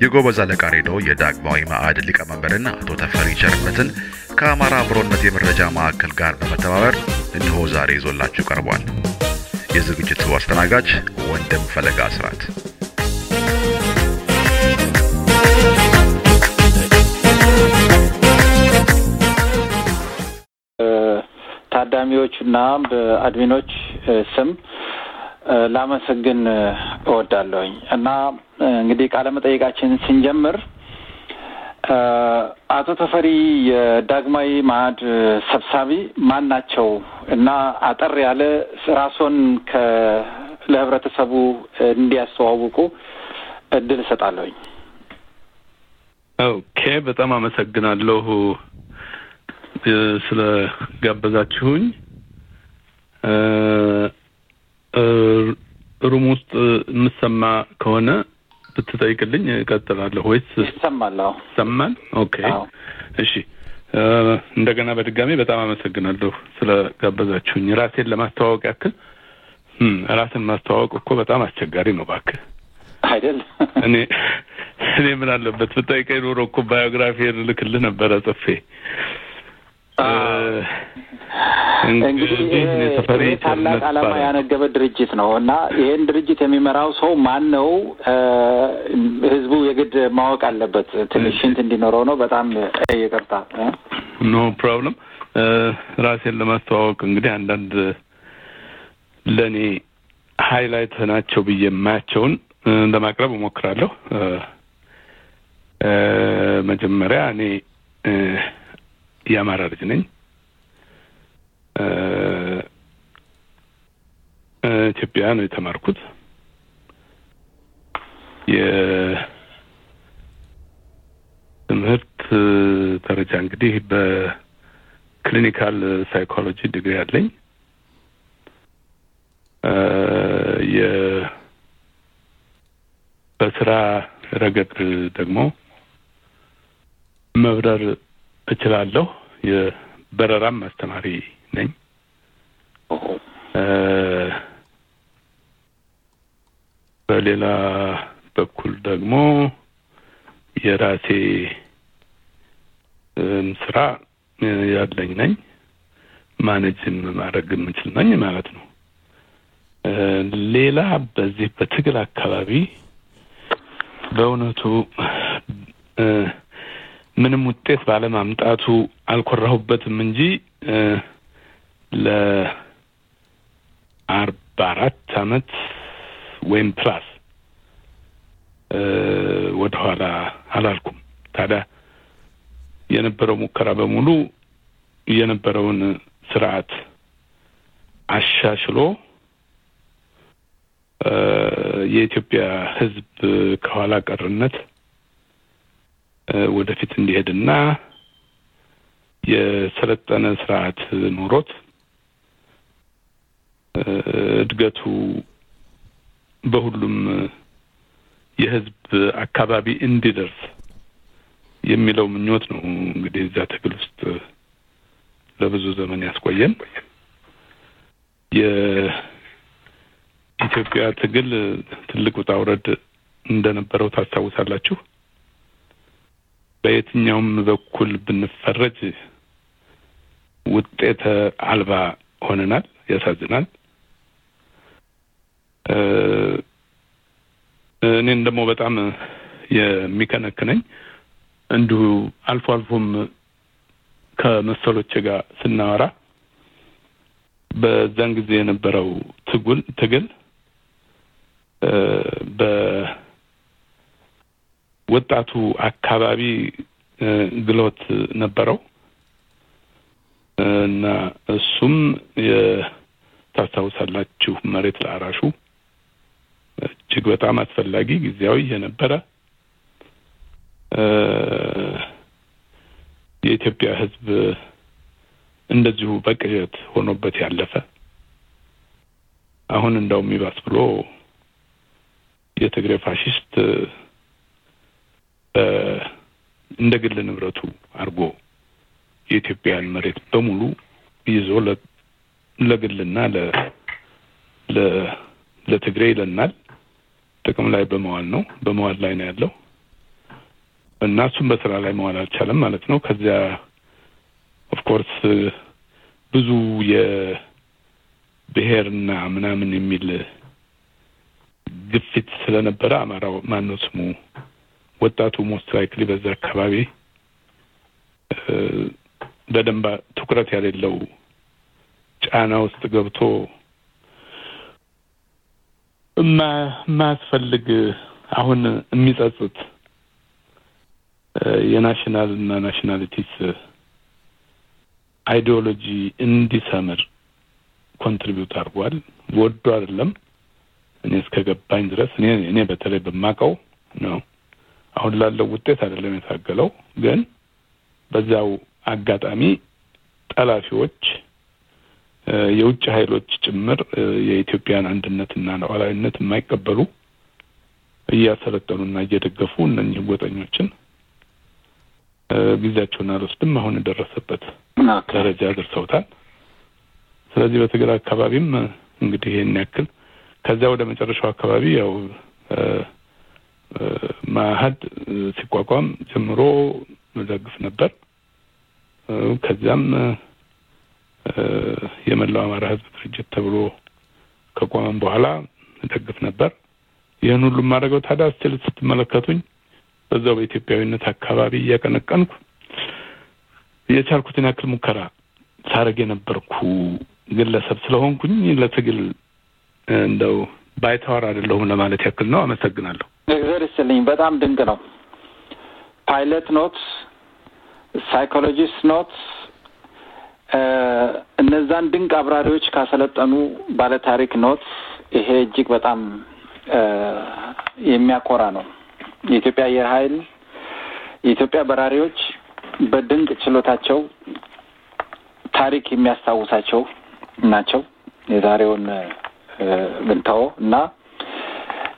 የጎበዝ አለቃ ሬዲዮ የዳግማዊ ማዕድ ሊቀመንበርና አቶ ተፈሪ ቸርነትን ከአማራ አብሮነት የመረጃ ማዕከል ጋር በመተባበር እነሆ ዛሬ ይዞላችሁ ቀርቧል። የዝግጅቱ አስተናጋጅ ወንድም ፈለጋ አስራት። ታዳሚዎቹና በአድሚኖች ስም ላመሰግን እወዳለሁኝ እና እንግዲህ ቃለ መጠይቃችን ስንጀምር አቶ ተፈሪ የዳግማዊ መአህድ ሰብሳቢ ማን ናቸው እና አጠር ያለ ራስዎን ለህብረተሰቡ እንዲያስተዋውቁ እድል እሰጣለሁኝ። Okay፣ በጣም አመሰግናለሁ ስለ ጋበዛችሁኝ። room ውስጥ የምሰማ ከሆነ ብትጠይቅልኝ እቀጥላለሁ ወይስ ይሰማለሁ? ይሰማል? Okay፣ እሺ። እንደገና በድጋሚ በጣም አመሰግናለሁ ስለ ጋበዛችሁኝ። ራሴን ለማስተዋወቅ ያክል ራስን ማስተዋወቅ እኮ በጣም አስቸጋሪ ነው እባክህ አይደል? እኔ እኔ ምን አለበት ብጠይቀኝ ኖሮ እኮ biography ልኬልህ ነበረ ጽፌ እንግዲህ ይሄ ታላቅ ዓላማ ያነገበ ድርጅት ነው እና ይሄን ድርጅት የሚመራው ሰው ማን ነው? ህዝቡ የግድ ማወቅ አለበት። ትንሽ ሽንት እንዲኖረው ነው። በጣም ይቅርታ። No problem። ራሴን ለማስተዋወቅ እንግዲህ አንዳንድ ለእኔ highlight ናቸው ብዬ የማያቸውን ለማቅረብ እሞክራለሁ። መጀመሪያ እኔ የአማራ ልጅ ነኝ። ኢትዮጵያ ነው የተማርኩት። የትምህርት ደረጃ እንግዲህ በ clinical psychology ዲግሪ አለኝ። በስራ ረገድ ደግሞ መብረር እችላለሁ። የበረራም አስተማሪ ነኝ። በሌላ በኩል ደግሞ የራሴ ስራ ያለኝ ነኝ። ማኔጅን ማድረግ የምችል ነኝ ማለት ነው። ሌላ በዚህ በትግል አካባቢ በእውነቱ ምንም ውጤት ባለማምጣቱ አልኮራሁበትም እንጂ ለአርባ አራት አመት ወይም ፕላስ ወደኋላ አላልኩም። ታዲያ የነበረው ሙከራ በሙሉ የነበረውን ስርዓት አሻሽሎ የኢትዮጵያ ሕዝብ ከኋላ ቀርነት ወደፊት እንዲሄድና የሰለጠነ ስርዓት ኖሮት እድገቱ በሁሉም የህዝብ አካባቢ እንዲደርስ የሚለው ምኞት ነው። እንግዲህ እዛ ትግል ውስጥ ለብዙ ዘመን ያስቆየን። የኢትዮጵያ ትግል ትልቅ ውጣ ውረድ እንደነበረው ታስታውሳላችሁ። በየትኛውም በኩል ብንፈረጅ ውጤት አልባ ሆነናል። ያሳዝናል። እኔን ደግሞ በጣም የሚከነክነኝ እንዲሁ አልፎ አልፎም ከመሰሎቼ ጋር ስናወራ በዛን ጊዜ የነበረው ትጉል ትግል በወጣቱ አካባቢ ግሎት ነበረው። እና እሱም ታስታውሳላችሁ መሬት ለአራሹ እጅግ በጣም አስፈላጊ ጊዜያዊ የነበረ የኢትዮጵያ ሕዝብ እንደዚሁ በቅዠት ሆኖበት ያለፈ አሁን እንደውም ይባስ ብሎ የትግሬ ፋሽስት እንደ ግል ንብረቱ አድርጎ የኢትዮጵያን መሬት በሙሉ ይዞ ለግልና ለትግሬ ይለናል። ጥቅም ላይ በመዋል ነው በመዋል ላይ ነው ያለው። እና እሱም በስራ ላይ መዋል አልቻለም ማለት ነው። ከዚያ of course ብዙ የብሔርና ምናምን የሚል ግፊት ስለነበረ አማራው ማነው ስሙ ወጣቱ most likely በዛ አካባቢ በደንብ ትኩረት ያለው ጫና ውስጥ ገብቶ የማያስፈልግ አሁን የሚጸጽት የ nation እና nationalities ideology እንዲሰምር contribute አድርጓል። ወዶ አይደለም እኔ እስከ ገባኝ ድረስ እኔ እኔ በተለይ በማውቀው ነው። አሁን ላለው ውጤት አይደለም የታገለው፣ ግን በዛው አጋጣሚ ጠላፊዎች የውጭ ኃይሎች ጭምር የኢትዮጵያን አንድነትና ሉዓላዊነት የማይቀበሉ እያሰለጠኑና እየደገፉ እነኚህ ጎጠኞችን ጊዜያቸውን አልወስድም አሁን የደረሰበት ደረጃ ደርሰውታል። ስለዚህ በትግራይ አካባቢም እንግዲህ ይህን ያክል ከዚያ ወደ መጨረሻው አካባቢ ያው ማሀድ ሲቋቋም ጀምሮ መደግፍ ነበር። ከዚያም የመላው አማራ ሕዝብ ድርጅት ተብሎ ከቆመም በኋላ ደግፍ ነበር። ይህን ሁሉ የማደርገው ታዲያ ስችል ስትመለከቱኝ በዛው በኢትዮጵያዊነት አካባቢ እያቀነቀንኩ የቻልኩትን ያክል ሙከራ ሳረግ የነበርኩ ግለሰብ ስለሆንኩኝ ለትግል እንደው ባይተዋር አይደለሁም ለማለት ያክል ነው። አመሰግናለሁ። እግዚአብሔር ይስጥልኝ። በጣም ድንቅ ነው። ፓይለት ኖት፣ psychologist ኖት። እነዛን ድንቅ አብራሪዎች ካሰለጠኑ ባለታሪክ ኖት። ይሄ እጅግ በጣም የሚያኮራ ነው። የኢትዮጵያ አየር ኃይል የኢትዮጵያ በራሪዎች በድንቅ ችሎታቸው ታሪክ የሚያስታውሳቸው ናቸው። የዛሬውን ብንተው እና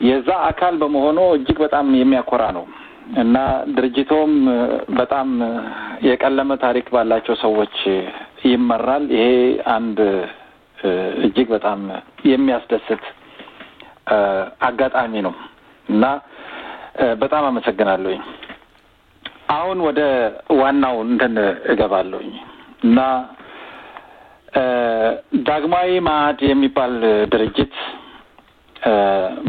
የዛ አካል በመሆኑ እጅግ በጣም የሚያኮራ ነው እና ድርጅቶም በጣም የቀለመ ታሪክ ባላቸው ሰዎች ይመራል። ይሄ አንድ እጅግ በጣም የሚያስደስት አጋጣሚ ነው እና በጣም አመሰግናለሁኝ። አሁን ወደ ዋናው እንትን እገባለሁኝ እና ዳግማዊ ማዕድ የሚባል ድርጅት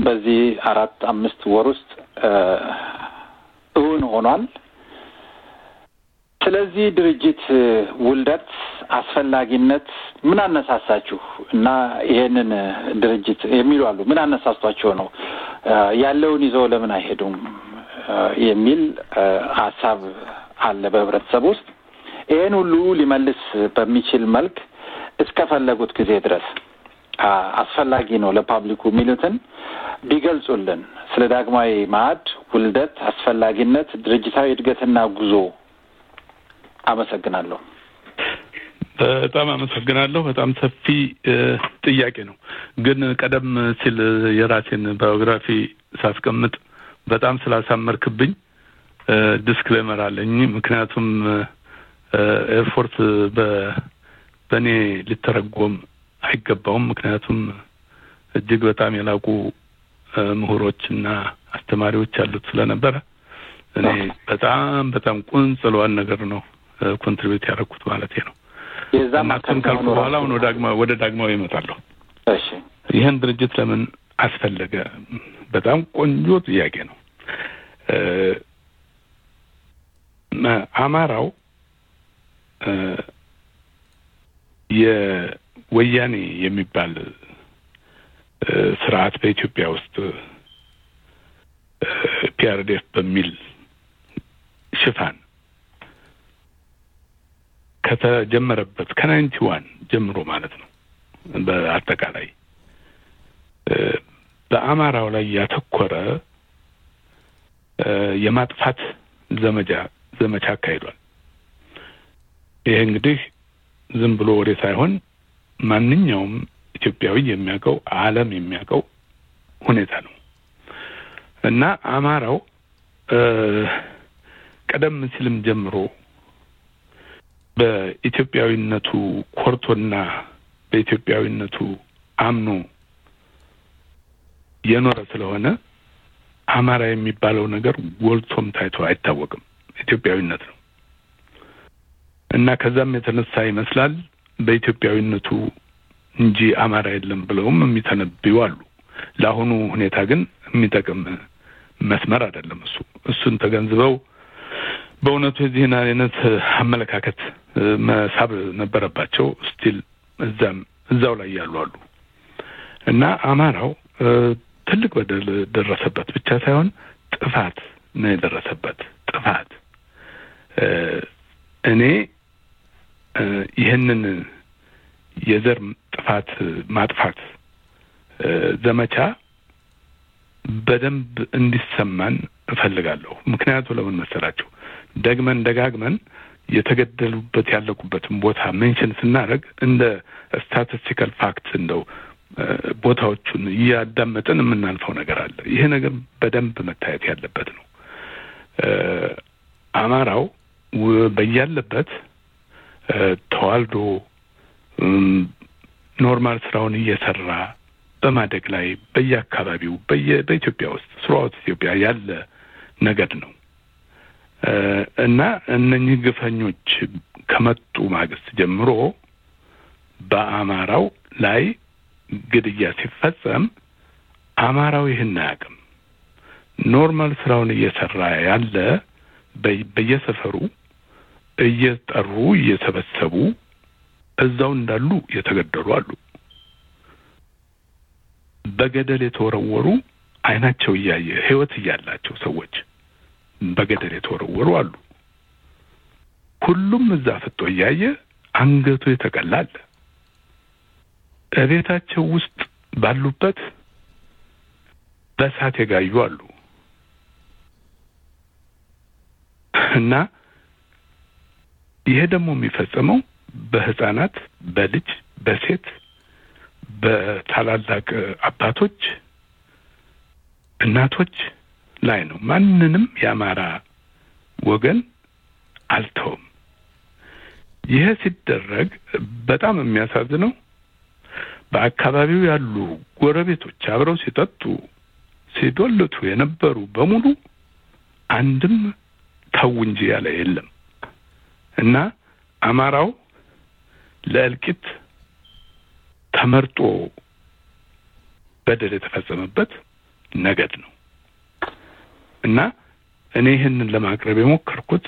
በዚህ አራት አምስት ወር ውስጥ እውን ሆኗል። ስለዚህ ድርጅት ውልደት አስፈላጊነት ምን አነሳሳችሁ እና ይሄንን ድርጅት የሚሉ አሉ። ምን አነሳስቷቸው ነው ያለውን ይዘው ለምን አይሄዱም የሚል ሀሳብ አለ በህብረተሰብ ውስጥ። ይሄን ሁሉ ሊመልስ በሚችል መልክ እስከፈለጉት ጊዜ ድረስ አስፈላጊ ነው ለፓብሊኩ የሚሉትን ቢገልጹልን ስለ ዳግማዊ ማዕድ ውልደት አስፈላጊነት፣ ድርጅታዊ እድገትና ጉዞ። አመሰግናለሁ። በጣም አመሰግናለሁ። በጣም ሰፊ ጥያቄ ነው። ግን ቀደም ሲል የራሴን biography ሳስቀምጥ በጣም ስላሳመርክብኝ disclaimer አለኝ። ምክንያቱም air force በእኔ ሊተረጎም አይገባውም። ምክንያቱም እጅግ በጣም የላቁ ምሁሮችና አስተማሪዎች ያሉት ስለነበረ እኔ በጣም በጣም ቁንጽሏን ነገር ነው ኮንትሪቢዩት ያደረኩት ማለት ነው። እናቱን ካልኩ በኋላ አሁን ወደ ዳግማዊ ይመጣለሁ። እሺ ይህን ድርጅት ለምን አስፈለገ? በጣም ቆንጆ ጥያቄ ነው። አማራው የወያኔ የሚባል ስርዓት በኢትዮጵያ ውስጥ EPRDF በሚል ሽፋን ከተጀመረበት ከ ninety one ጀምሮ ማለት ነው በአጠቃላይ በአማራው ላይ ያተኮረ የማጥፋት ዘመቻ ዘመቻ አካሂዷል። ይሄ እንግዲህ ዝም ብሎ ወሬ ሳይሆን ማንኛውም ኢትዮጵያዊ የሚያውቀው ዓለም የሚያውቀው ሁኔታ ነው እና አማራው ቀደም ሲልም ጀምሮ በኢትዮጵያዊነቱ ኮርቶና በኢትዮጵያዊነቱ አምኖ የኖረ ስለሆነ አማራ የሚባለው ነገር ጎልቶም ታይቶ አይታወቅም። ኢትዮጵያዊነት ነው እና ከዛም የተነሳ ይመስላል በኢትዮጵያዊነቱ እንጂ አማራ የለም ብለውም የሚተነብዩ አሉ። ለአሁኑ ሁኔታ ግን የሚጠቅም መስመር አይደለም። እሱ እሱን ተገንዝበው በእውነቱ የዚህን አይነት አመለካከት መሳብ ነበረባቸው። ስቲል እዛም እዛው ላይ ያሉ አሉ እና አማራው ትልቅ በደል ደረሰበት ብቻ ሳይሆን ጥፋት ነው የደረሰበት። ጥፋት እኔ ይህንን የዘር ጥፋት ማጥፋት ዘመቻ በደንብ እንዲሰማን እፈልጋለሁ። ምክንያቱ ለምን መሰላችሁ? ደግመን ደጋግመን የተገደሉበት ያለቁበትን ቦታ mention ስናደርግ እንደ statistical fact እንደው ቦታዎቹን እያዳመጥን የምናልፈው ነገር አለ። ይሄ ነገር በደንብ መታየት ያለበት ነው። አማራው በያለበት ተዋልዶ normal ስራውን እየሰራ በማደግ ላይ በየአካባቢው በኢትዮጵያ ውስጥ throughout ኢትዮጵያ ያለ ነገድ ነው እና እነኚህ ግፈኞች ከመጡ ማግስት ጀምሮ በአማራው ላይ ግድያ ሲፈጸም አማራው ይህን አያውቅም። normal ስራውን እየሰራ ያለ በየሰፈሩ እየጠሩ እየሰበሰቡ እዛው እንዳሉ የተገደሉ አሉ። በገደል የተወረወሩ አይናቸው እያየ ህይወት እያላቸው ሰዎች በገደል የተወረወሩ አሉ። ሁሉም እዛ ፍጦ እያየ አንገቱ የተቀላ አለ። እቤታቸው ውስጥ ባሉበት በእሳት የጋዩ አሉ እና ይሄ ደግሞ የሚፈጸመው በህፃናት፣ በልጅ፣ በሴት፣ በታላላቅ አባቶች፣ እናቶች ላይ ነው። ማንንም የአማራ ወገን አልተውም። ይሄ ሲደረግ በጣም የሚያሳዝነው በአካባቢው ያሉ ጎረቤቶች አብረው ሲጠጡ ሲዶልቱ የነበሩ በሙሉ አንድም ተው እንጂ ያለ የለም እና አማራው ለእልቂት ተመርጦ በደል የተፈጸመበት ነገድ ነው እና እኔ ይህንን ለማቅረብ የሞከርኩት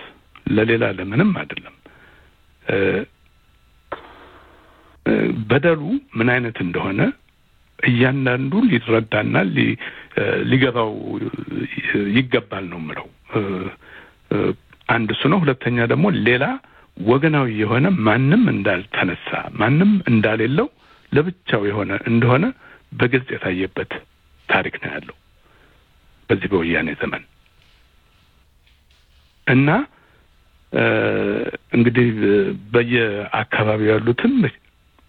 ለሌላ ለምንም አይደለም። በደሉ ምን አይነት እንደሆነ እያንዳንዱ ሊረዳና ሊገባው ይገባል ነው የምለው። አንድ እሱ ነው። ሁለተኛ ደግሞ ሌላ ወገናዊ የሆነ ማንም እንዳልተነሳ ማንም እንዳሌለው ለብቻው የሆነ እንደሆነ በግልጽ የታየበት ታሪክ ነው ያለው በዚህ በወያኔ ዘመን እና እንግዲህ በየአካባቢው ያሉትን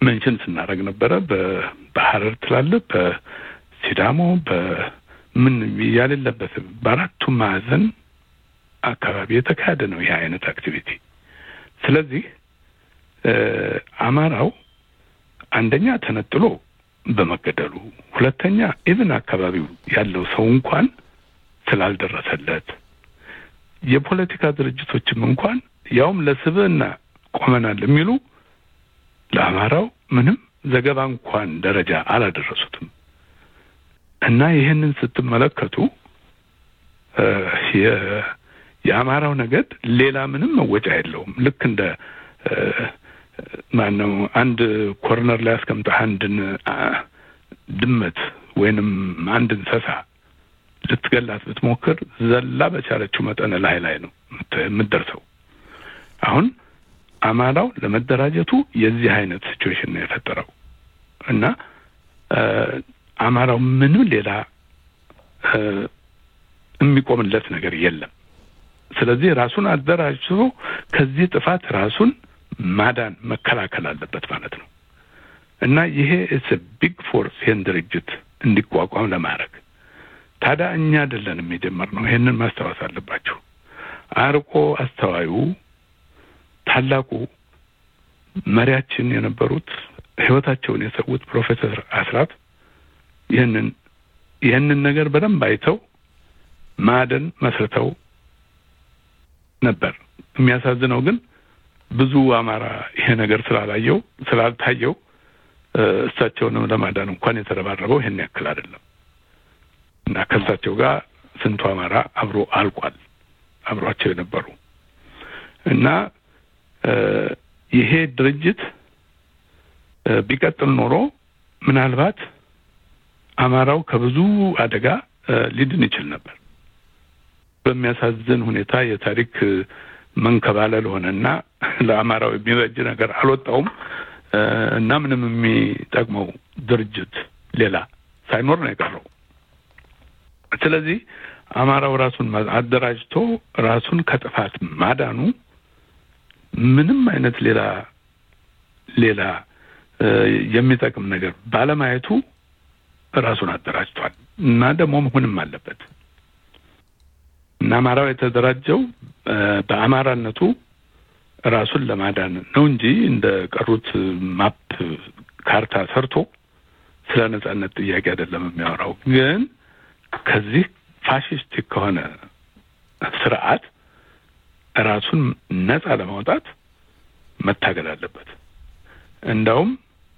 መንሽን ስናደርግ ነበረ። በሀረር ትላለ፣ በሲዳሞ በምን ያሌለበት በአራቱም ማዕዘን አካባቢ የተካሄደ ነው ይህ አይነት አክቲቪቲ። ስለዚህ አማራው አንደኛ ተነጥሎ በመገደሉ፣ ሁለተኛ ኢቭን አካባቢው ያለው ሰው እንኳን ስላልደረሰለት የፖለቲካ ድርጅቶችም እንኳን ያውም ለስብዕና ቆመናል የሚሉ ለአማራው ምንም ዘገባ እንኳን ደረጃ አላደረሱትም እና ይህንን ስትመለከቱ የአማራው ነገድ ሌላ ምንም መወጫ የለውም። ልክ እንደ ማነው አንድ ኮርነር ላይ አስቀምጠህ አንድን ድመት ወይንም አንድ እንስሳ ልትገላት ብትሞክር ዘላ በቻለችው መጠን ላይ ላይ ነው የምትደርሰው። አሁን አማራው ለመደራጀቱ የዚህ አይነት ሲቹዌሽን ነው የፈጠረው እና አማራው ምንም ሌላ የሚቆምለት ነገር የለም። ስለዚህ ራሱን አደራጅቶ ከዚህ ጥፋት ራሱን ማዳን መከላከል አለበት ማለት ነው እና ይሄ it's big force ይህን ድርጅት እንዲቋቋም ለማድረግ ታዲያ እኛ አይደለንም የጀመርነው። ይሄንን ማስታወስ አለባችሁ። አርቆ አስተዋዩ ታላቁ መሪያችን የነበሩት ህይወታቸውን የሰዉት ፕሮፌሰር አስራት ይህንን ይህንን ነገር በደንብ አይተው ማዕደን መስርተው ነበር። የሚያሳዝነው ግን ብዙ አማራ ይሄ ነገር ስላላየው ስላልታየው እሳቸውንም ለማዳን እንኳን የተረባረበው ይሄን ያክል አይደለም እና ከእሳቸው ጋር ስንቱ አማራ አብሮ አልቋል። አብሯቸው የነበሩ እና ይሄ ድርጅት ቢቀጥል ኖሮ ምናልባት አማራው ከብዙ አደጋ ሊድን ይችል ነበር። በሚያሳዝን ሁኔታ የታሪክ መንከባለል ሆነና ለአማራው የሚበጅ ነገር አልወጣውም። እና ምንም የሚጠቅመው ድርጅት ሌላ ሳይኖር ነው የቀረው። ስለዚህ አማራው ራሱን አደራጅቶ ራሱን ከጥፋት ማዳኑ ምንም አይነት ሌላ ሌላ የሚጠቅም ነገር ባለማየቱ ራሱን አደራጅቷል። እና ደግሞ መሆንም አለበት እና አማራው የተደራጀው በአማራነቱ ራሱን ለማዳን ነው እንጂ እንደ ቀሩት ማፕ ካርታ ሰርቶ ስለ ነጻነት ጥያቄ አይደለም የሚያወራው። ግን ከዚህ ፋሽስቲክ ከሆነ ስርዓት ራሱን ነጻ ለማውጣት መታገል አለበት። እንዳውም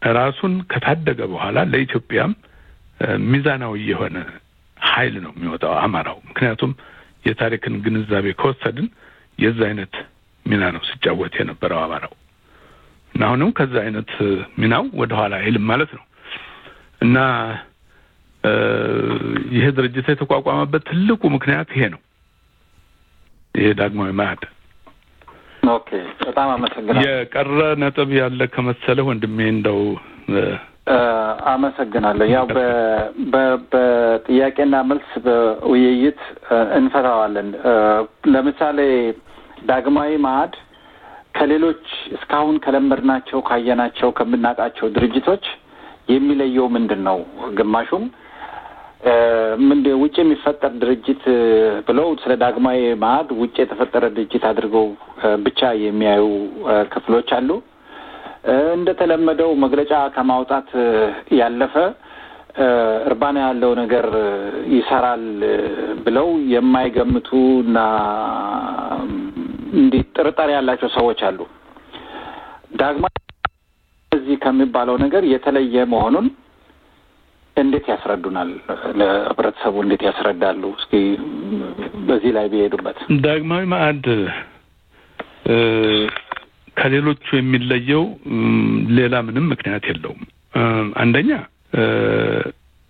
ራሱን ከታደገ በኋላ ለኢትዮጵያም ሚዛናዊ የሆነ ኃይል ነው የሚወጣው አማራው። ምክንያቱም የታሪክን ግንዛቤ ከወሰድን የዛ አይነት ሚና ነው ሲጫወት የነበረው አማራው እና አሁንም ከዛ አይነት ሚናው ወደኋላ አይልም ማለት ነው እና ይሄ ድርጅት የተቋቋመበት ትልቁ ምክንያት ይሄ ነው። ይሄ ዳግማዊ መዐሕድ። okay፣ በጣም አመሰግናለሁ። የቀረ ነጥብ ያለ ከመሰለ ወንድሜ እንደው አመሰግናለሁ። ያው በጥያቄና መልስ በውይይት እንፈታዋለን። ለምሳሌ ዳግማዊ መዐሕድ ከሌሎች እስካሁን ከለመድናቸው ካየናቸው ከምናውቃቸው ድርጅቶች የሚለየው ምንድን ነው? ግማሹም ምንድ ውጭ የሚፈጠር ድርጅት ብለው ስለ ዳግማዊ ማዕድ ውጭ የተፈጠረ ድርጅት አድርገው ብቻ የሚያዩ ክፍሎች አሉ። እንደተለመደው መግለጫ ከማውጣት ያለፈ እርባና ያለው ነገር ይሰራል ብለው የማይገምቱ እና እንዲህ ጥርጣሬ ያላቸው ሰዎች አሉ። ዳግማዊ እዚህ ከሚባለው ነገር የተለየ መሆኑን እንዴት ያስረዱናል? ለህብረተሰቡ እንዴት ያስረዳሉ? እስኪ በዚህ ላይ ቢሄዱበት። ዳግማዊ ማዕድ ከሌሎቹ የሚለየው ሌላ ምንም ምክንያት የለውም። አንደኛ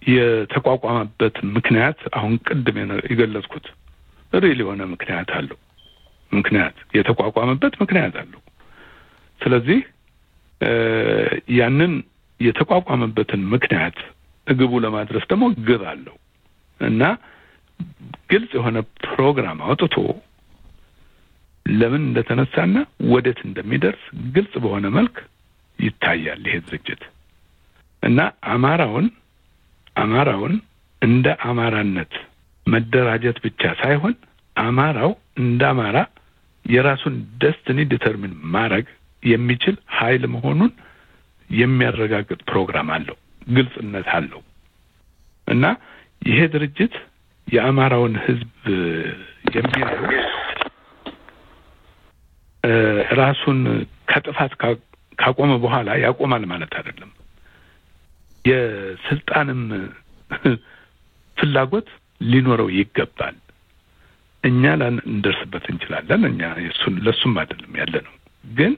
የተቋቋመበት ምክንያት አሁን ቅድም የገለጽኩት ሪል የሆነ ምክንያት አለው። ምክንያት የተቋቋመበት ምክንያት አለው። ስለዚህ ያንን የተቋቋመበትን ምክንያት ግቡ ለማድረስ ደግሞ ግብ አለው እና ግልጽ የሆነ ፕሮግራም አውጥቶ ለምን እንደተነሳና ወዴት እንደሚደርስ ግልጽ በሆነ መልክ ይታያል ይሄ ድርጅት እና አማራውን አማራውን እንደ አማራነት መደራጀት ብቻ ሳይሆን አማራው እንደ አማራ የራሱን destiny determine ማድረግ የሚችል ኃይል መሆኑን የሚያረጋግጥ ፕሮግራም አለው፣ ግልጽነት አለው። እና ይሄ ድርጅት የአማራውን ሕዝብ የሚያዩ ራሱን ከጥፋት ካቆመ በኋላ ያቆማል ማለት አይደለም። የስልጣንም ፍላጎት ሊኖረው ይገባል። እኛ ላንደርስበት እንችላለን። እኛ እሱን ለሱም አይደለም ያለ ነው። ግን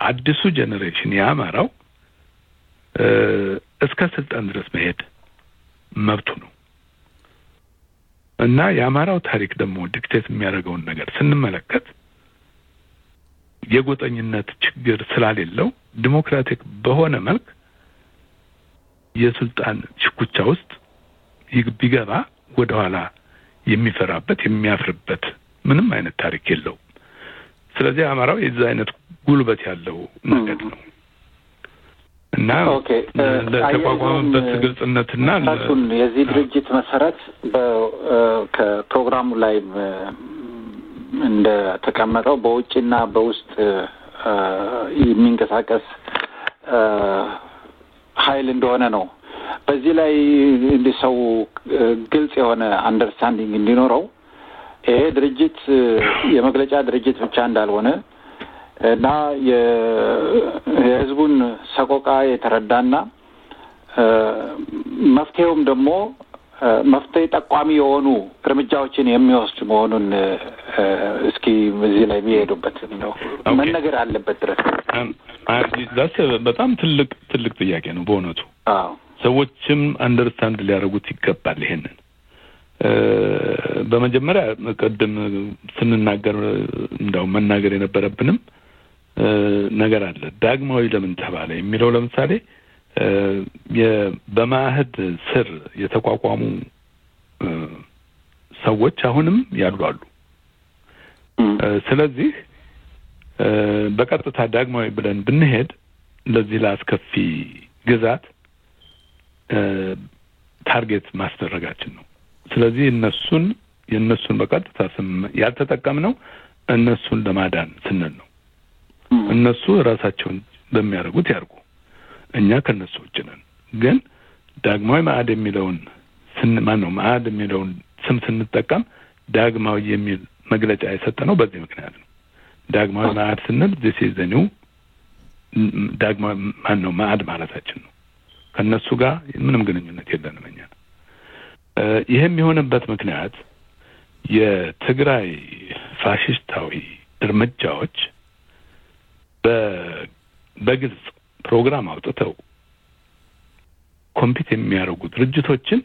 አዲሱ generation የአማራው እስከ ስልጣን ድረስ መሄድ መብቱ ነው እና የአማራው ታሪክ ደግሞ dictate የሚያደርገውን ነገር ስንመለከት የጎጠኝነት ችግር ስላሌለው ዲሞክራቲክ በሆነ መልክ የስልጣን ሽኩቻ ውስጥ ቢገባ ወደኋላ የሚፈራበት የሚያፍርበት ምንም አይነት ታሪክ የለውም። ስለዚህ አማራው የዛ አይነት ጉልበት ያለው ነገር ነው እና ለተቋቋመበት ግልጽነትና የዚህ ድርጅት መሰረት ከፕሮግራሙ ላይ እንደ ተቀመጠው በውጭና በውስጥ የሚንቀሳቀስ ኃይል እንደሆነ ነው። በዚህ ላይ እንዲህ ሰው ግልጽ የሆነ አንደርስታንዲንግ እንዲኖረው ይሄ ድርጅት የመግለጫ ድርጅት ብቻ እንዳልሆነ እና የህዝቡን ሰቆቃ የተረዳና መፍትሄውም ደግሞ መፍትሄ ጠቋሚ የሆኑ እርምጃዎችን የሚወስድ መሆኑን እስኪ እዚህ ላይ የሚሄዱበት ነው። መነገር አለበት ድረስ። በጣም ትልቅ ትልቅ ጥያቄ ነው በእውነቱ። አዎ። ሰዎችም አንደርስታንድ ሊያደርጉት ይገባል ይሄንን። በመጀመሪያ ቅድም ስንናገር እንዳው መናገር የነበረብንም ነገር አለ። ዳግማዊ ለምን ተባለ የሚለው ለምሳሌ በማዕህድ ስር የተቋቋሙ ሰዎች አሁንም ያሉ አሉ። ስለዚህ በቀጥታ ዳግማዊ ብለን ብንሄድ ለዚህ ለአስከፊ ግዛት ታርጌት ማስደረጋችን ነው። ስለዚህ እነሱን የእነሱን በቀጥታ ስም ያልተጠቀምነው እነሱን ለማዳን ስንል ነው። እነሱ ራሳቸውን በሚያደርጉት ያርጉ እኛ ከነሱ ውጭ ነን። ግን ዳግማዊ መዐሕድ የሚለውን ማን ነው መዐሕድ የሚለውን ስም ስንጠቀም ዳግማዊ የሚል መግለጫ የሰጠ ነው በዚህ ምክንያት ነው። ዳግማዊ መዐሕድ ስንል this is new ዳግማዊ ማን ነው መዐሕድ ማለታችን ነው። ከእነሱ ጋር ምንም ግንኙነት የለንም እኛ። ይህም የሆነበት ምክንያት የትግራይ ፋሽስታዊ እርምጃዎች በግልጽ ፕሮግራም አውጥተው ኮምፒት የሚያደርጉ ድርጅቶችን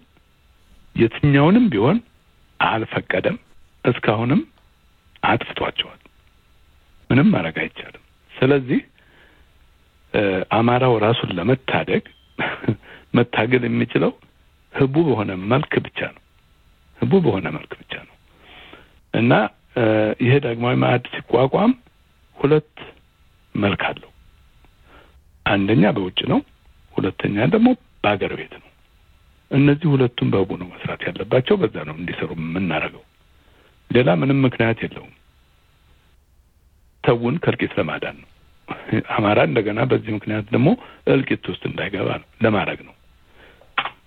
የትኛውንም ቢሆን አልፈቀደም እስካሁንም አጥፍቷቸዋል። ምንም ማድረግ አይቻልም። ስለዚህ አማራው ራሱን ለመታደግ መታገል የሚችለው ህቡ በሆነ መልክ ብቻ ነው። ህቡ በሆነ መልክ ብቻ ነው። እና ይሄ ዳግማዊ ማዕድ ሲቋቋም ሁለት መልክ አለው አንደኛ በውጭ ነው ሁለተኛ ደግሞ በሀገር ቤት ነው። እነዚህ ሁለቱም በህቡ ነው መስራት ያለባቸው በዛ ነው እንዲሰሩ የምናደርገው። ሌላ ምንም ምክንያት የለውም። ሰውን ከእልቂት ለማዳን ነው። አማራ እንደገና በዚህ ምክንያት ደግሞ እልቂት ውስጥ እንዳይገባ ነው ለማድረግ ነው።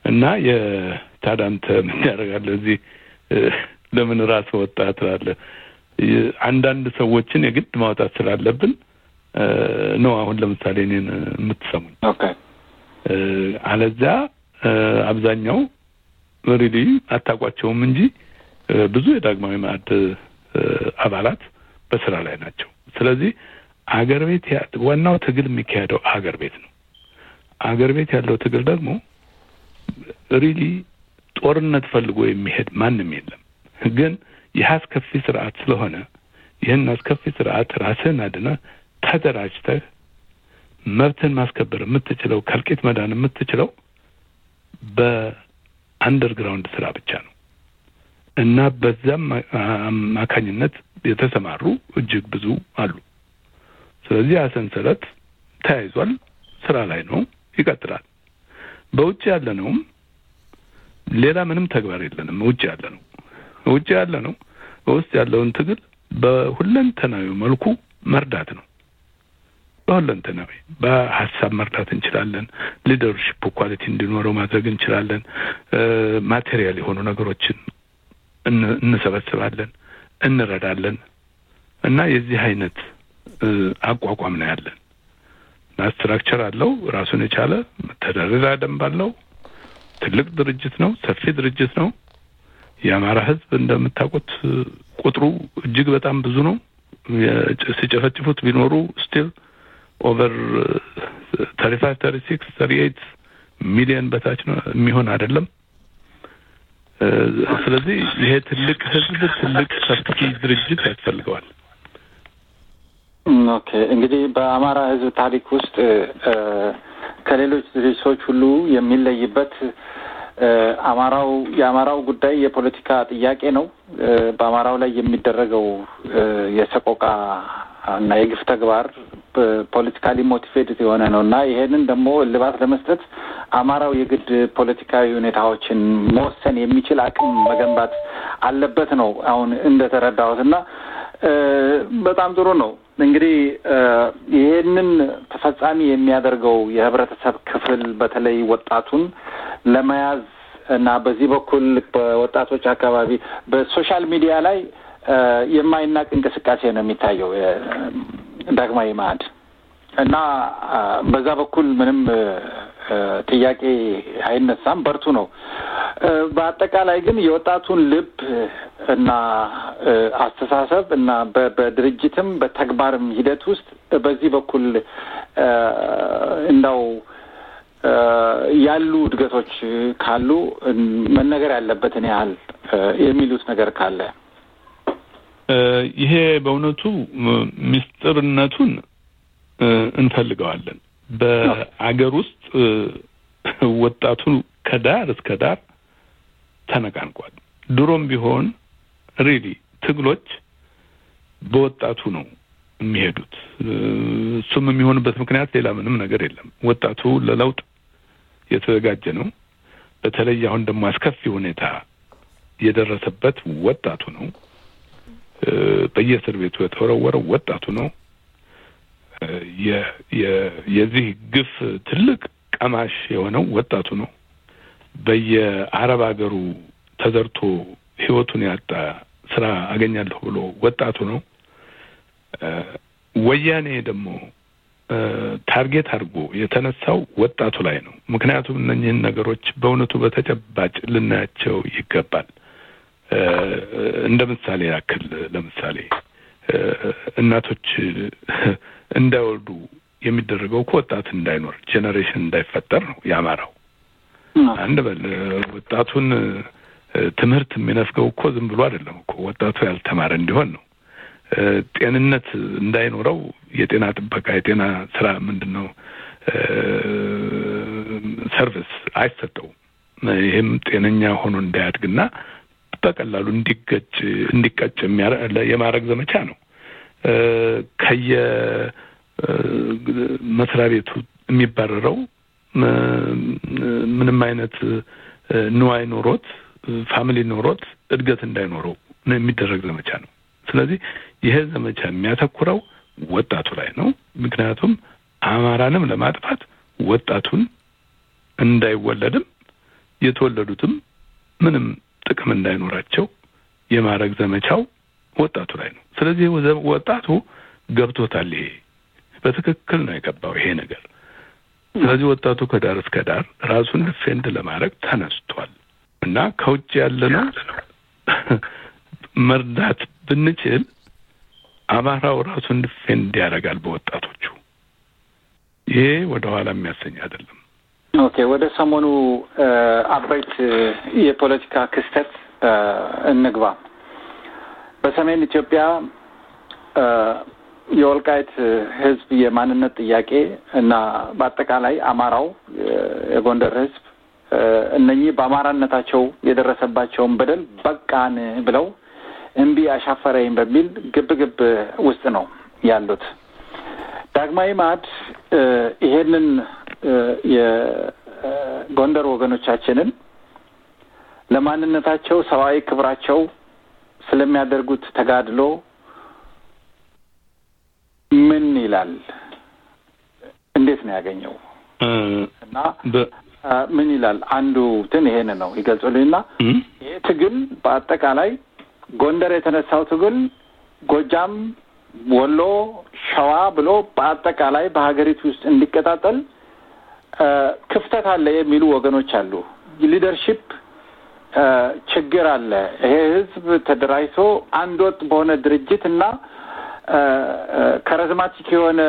እና የታዲያ አንተ ምን ያደርጋለህ እዚህ? ለምን ራስ ወጣ ትላለህ አንዳንድ ሰዎችን የግድ ማውጣት ስላለብን ነው አሁን ለምሳሌ እኔን የምትሰሙኝ። አለዚያ አብዛኛው ሪሊ አታውቋቸውም እንጂ ብዙ የዳግማዊ ማዕድ አባላት በስራ ላይ ናቸው። ስለዚህ አገር ቤት ዋናው ትግል የሚካሄደው አገር ቤት ነው። አገር ቤት ያለው ትግል ደግሞ really ጦርነት ፈልጎ የሚሄድ ማንም የለም። ግን ይህ አስከፊ ስርዓት ስለሆነ ይህን አስከፊ ስርዓት ራስህን አድነ ተደራጅተህ መብትን ማስከበር የምትችለው ከልቂት መዳን የምትችለው በ underground ስራ ብቻ ነው። እና በዛም አማካኝነት የተሰማሩ እጅግ ብዙ አሉ። ስለዚህ ያ ሰንሰለት ተያይዟል። ስራ ላይ ነው። ይቀጥላል። በውጭ ያለ ነውም ሌላ ምንም ተግባር የለንም። ውጭ ያለ ነው ውጭ ያለ ነው በውስጥ ያለውን ትግል በሁለንተናዊ መልኩ መርዳት ነው በሁለንተናዊ በሀሳብ መርዳት እንችላለን። leadership quality እንዲኖረው ማድረግ እንችላለን። material የሆኑ ነገሮችን እንሰበስባለን እንረዳለን። እና የዚህ አይነት አቋቋም ነው ያለን። እና structure አለው ራሱን የቻለ መተዳደሪያ ደንብ አለው። ትልቅ ድርጅት ነው ሰፊ ድርጅት ነው። የአማራ ህዝብ እንደምታውቁት ቁጥሩ እጅግ በጣም ብዙ ነው። ሲጨፈጭፉት ቢኖሩ still over thirty five thirty six thirty eight million በታች ነው የሚሆን አይደለም። ስለዚህ ይሄ ትልቅ ህዝብ ትልቅ ሰፊ ድርጅት ያስፈልገዋል። okay። እንግዲህ በአማራ ህዝብ ታሪክ ውስጥ ከሌሎች ድርጅቶች ሁሉ የሚለይበት አማራው የአማራው ጉዳይ የፖለቲካ ጥያቄ ነው። በአማራው ላይ የሚደረገው የሰቆቃ እና የግፍ ተግባር politically motivated የሆነ ነው እና ይሄንን ደግሞ እልባት ለመስጠት አማራው የግድ ፖለቲካዊ ሁኔታዎችን መወሰን የሚችል አቅም መገንባት አለበት ነው አሁን እንደተረዳሁት እና በጣም ጥሩ ነው። እንግዲህ ይሄንን ተፈጻሚ የሚያደርገው የህብረተሰብ ክፍል በተለይ ወጣቱን ለመያዝ እና በዚህ በኩል በወጣቶች አካባቢ በ social media ላይ የማይናቅ እንቅስቃሴ ነው የሚታየው ዳግማዊ መዐሕድ እና በዛ በኩል ምንም ጥያቄ አይነሳም። በርቱ ነው። በአጠቃላይ ግን የወጣቱን ልብ እና አስተሳሰብ እና በድርጅትም በተግባርም ሂደት ውስጥ በዚህ በኩል እንዳው ያሉ እድገቶች ካሉ መነገር ያለበትን ያህል የሚሉት ነገር ካለ ይሄ በእውነቱ ምስጢርነቱን እንፈልገዋለን። በአገር ውስጥ ወጣቱ ከዳር እስከ ዳር ተነቃንቋል። ድሮም ቢሆን ሪሊ ትግሎች በወጣቱ ነው የሚሄዱት። እሱም የሚሆንበት ምክንያት ሌላ ምንም ነገር የለም። ወጣቱ ለለውጥ የተዘጋጀ ነው። በተለይ አሁን ደግሞ አስከፊ ሁኔታ የደረሰበት ወጣቱ ነው። በየእስር ቤቱ የተወረወረው ወጣቱ ነው። የዚህ ግፍ ትልቅ ቀማሽ የሆነው ወጣቱ ነው። በየአረብ ሀገሩ ተዘርቶ ሕይወቱን ያጣ ስራ አገኛለሁ ብሎ ወጣቱ ነው። ወያኔ ደግሞ ታርጌት አድርጎ የተነሳው ወጣቱ ላይ ነው። ምክንያቱም እነኝህን ነገሮች በእውነቱ በተጨባጭ ልናያቸው ይገባል። እንደ ምሳሌ ያክል ለምሳሌ እናቶች እንዳይወልዱ የሚደረገው እኮ ወጣት እንዳይኖር generation እንዳይፈጠር ነው የአማራው። አንድ በል ወጣቱን ትምህርት የሚነፍገው እኮ ዝም ብሎ አይደለም እኮ ወጣቱ ያልተማረ እንዲሆን ነው። ጤንነት እንዳይኖረው የጤና ጥበቃ የጤና ስራ ምንድን ነው service አይሰጠውም። ይህም ጤነኛ ሆኖ እንዳያድግና በቀላሉ እንዲገጭ እንዲቀጭ የማድረግ ዘመቻ ነው። ከየ መስሪያ ቤቱ የሚባረረው ምንም አይነት ንዋይ ኖሮት family ኖሮት እድገት እንዳይኖረው የሚደረግ ዘመቻ ነው። ስለዚህ ይሄ ዘመቻ የሚያተኩረው ወጣቱ ላይ ነው። ምክንያቱም አማራንም ለማጥፋት ወጣቱን እንዳይወለድም የተወለዱትም ምንም ጥቅም እንዳይኖራቸው የማድረግ ዘመቻው ወጣቱ ላይ ነው። ስለዚህ ወጣቱ ገብቶታል። ይሄ በትክክል ነው የገባው ይሄ ነገር። ስለዚህ ወጣቱ ከዳር እስከ ዳር ራሱን ዲፌንድ ለማድረግ ተነስቷል እና ከውጭ ያለ ነው መርዳት ብንችል አማራው ራሱን defend ያደርጋል በወጣቶቹ። ይሄ ወደ ኋላ የሚያሰኝ አይደለም። okay፣ ወደ ሰሞኑ አበይት የፖለቲካ ክስተት እንግባ። በሰሜን ኢትዮጵያ የወልቃይት ሕዝብ የማንነት ጥያቄ እና በአጠቃላይ አማራው የጎንደር ሕዝብ እነኚህ በአማራነታቸው የደረሰባቸውን በደል በቃን ብለው እምቢ አሻፈረኝ በሚል ግብ ግብ ውስጥ ነው ያሉት። ዳግማዊ ማዕድ ይሄንን የጎንደር ወገኖቻችንን ለማንነታቸው ሰብአዊ ክብራቸው ስለሚያደርጉት ተጋድሎ ምን ይላል? እንዴት ነው ያገኘው? እና ምን ይላል? አንዱ ትን ይሄን ነው ይገልጹልኝና ይሄ ትግል በአጠቃላይ ጎንደር የተነሳው ትግል ጎጃም፣ ወሎ፣ ሸዋ ብሎ በአጠቃላይ በሀገሪቱ ውስጥ እንዲቀጣጠል ክፍተት አለ የሚሉ ወገኖች አሉ። ሊደርሺፕ ችግር አለ። ይሄ ህዝብ ተደራጅቶ አንድ ወጥ በሆነ ድርጅት እና ከረዝማቲክ የሆነ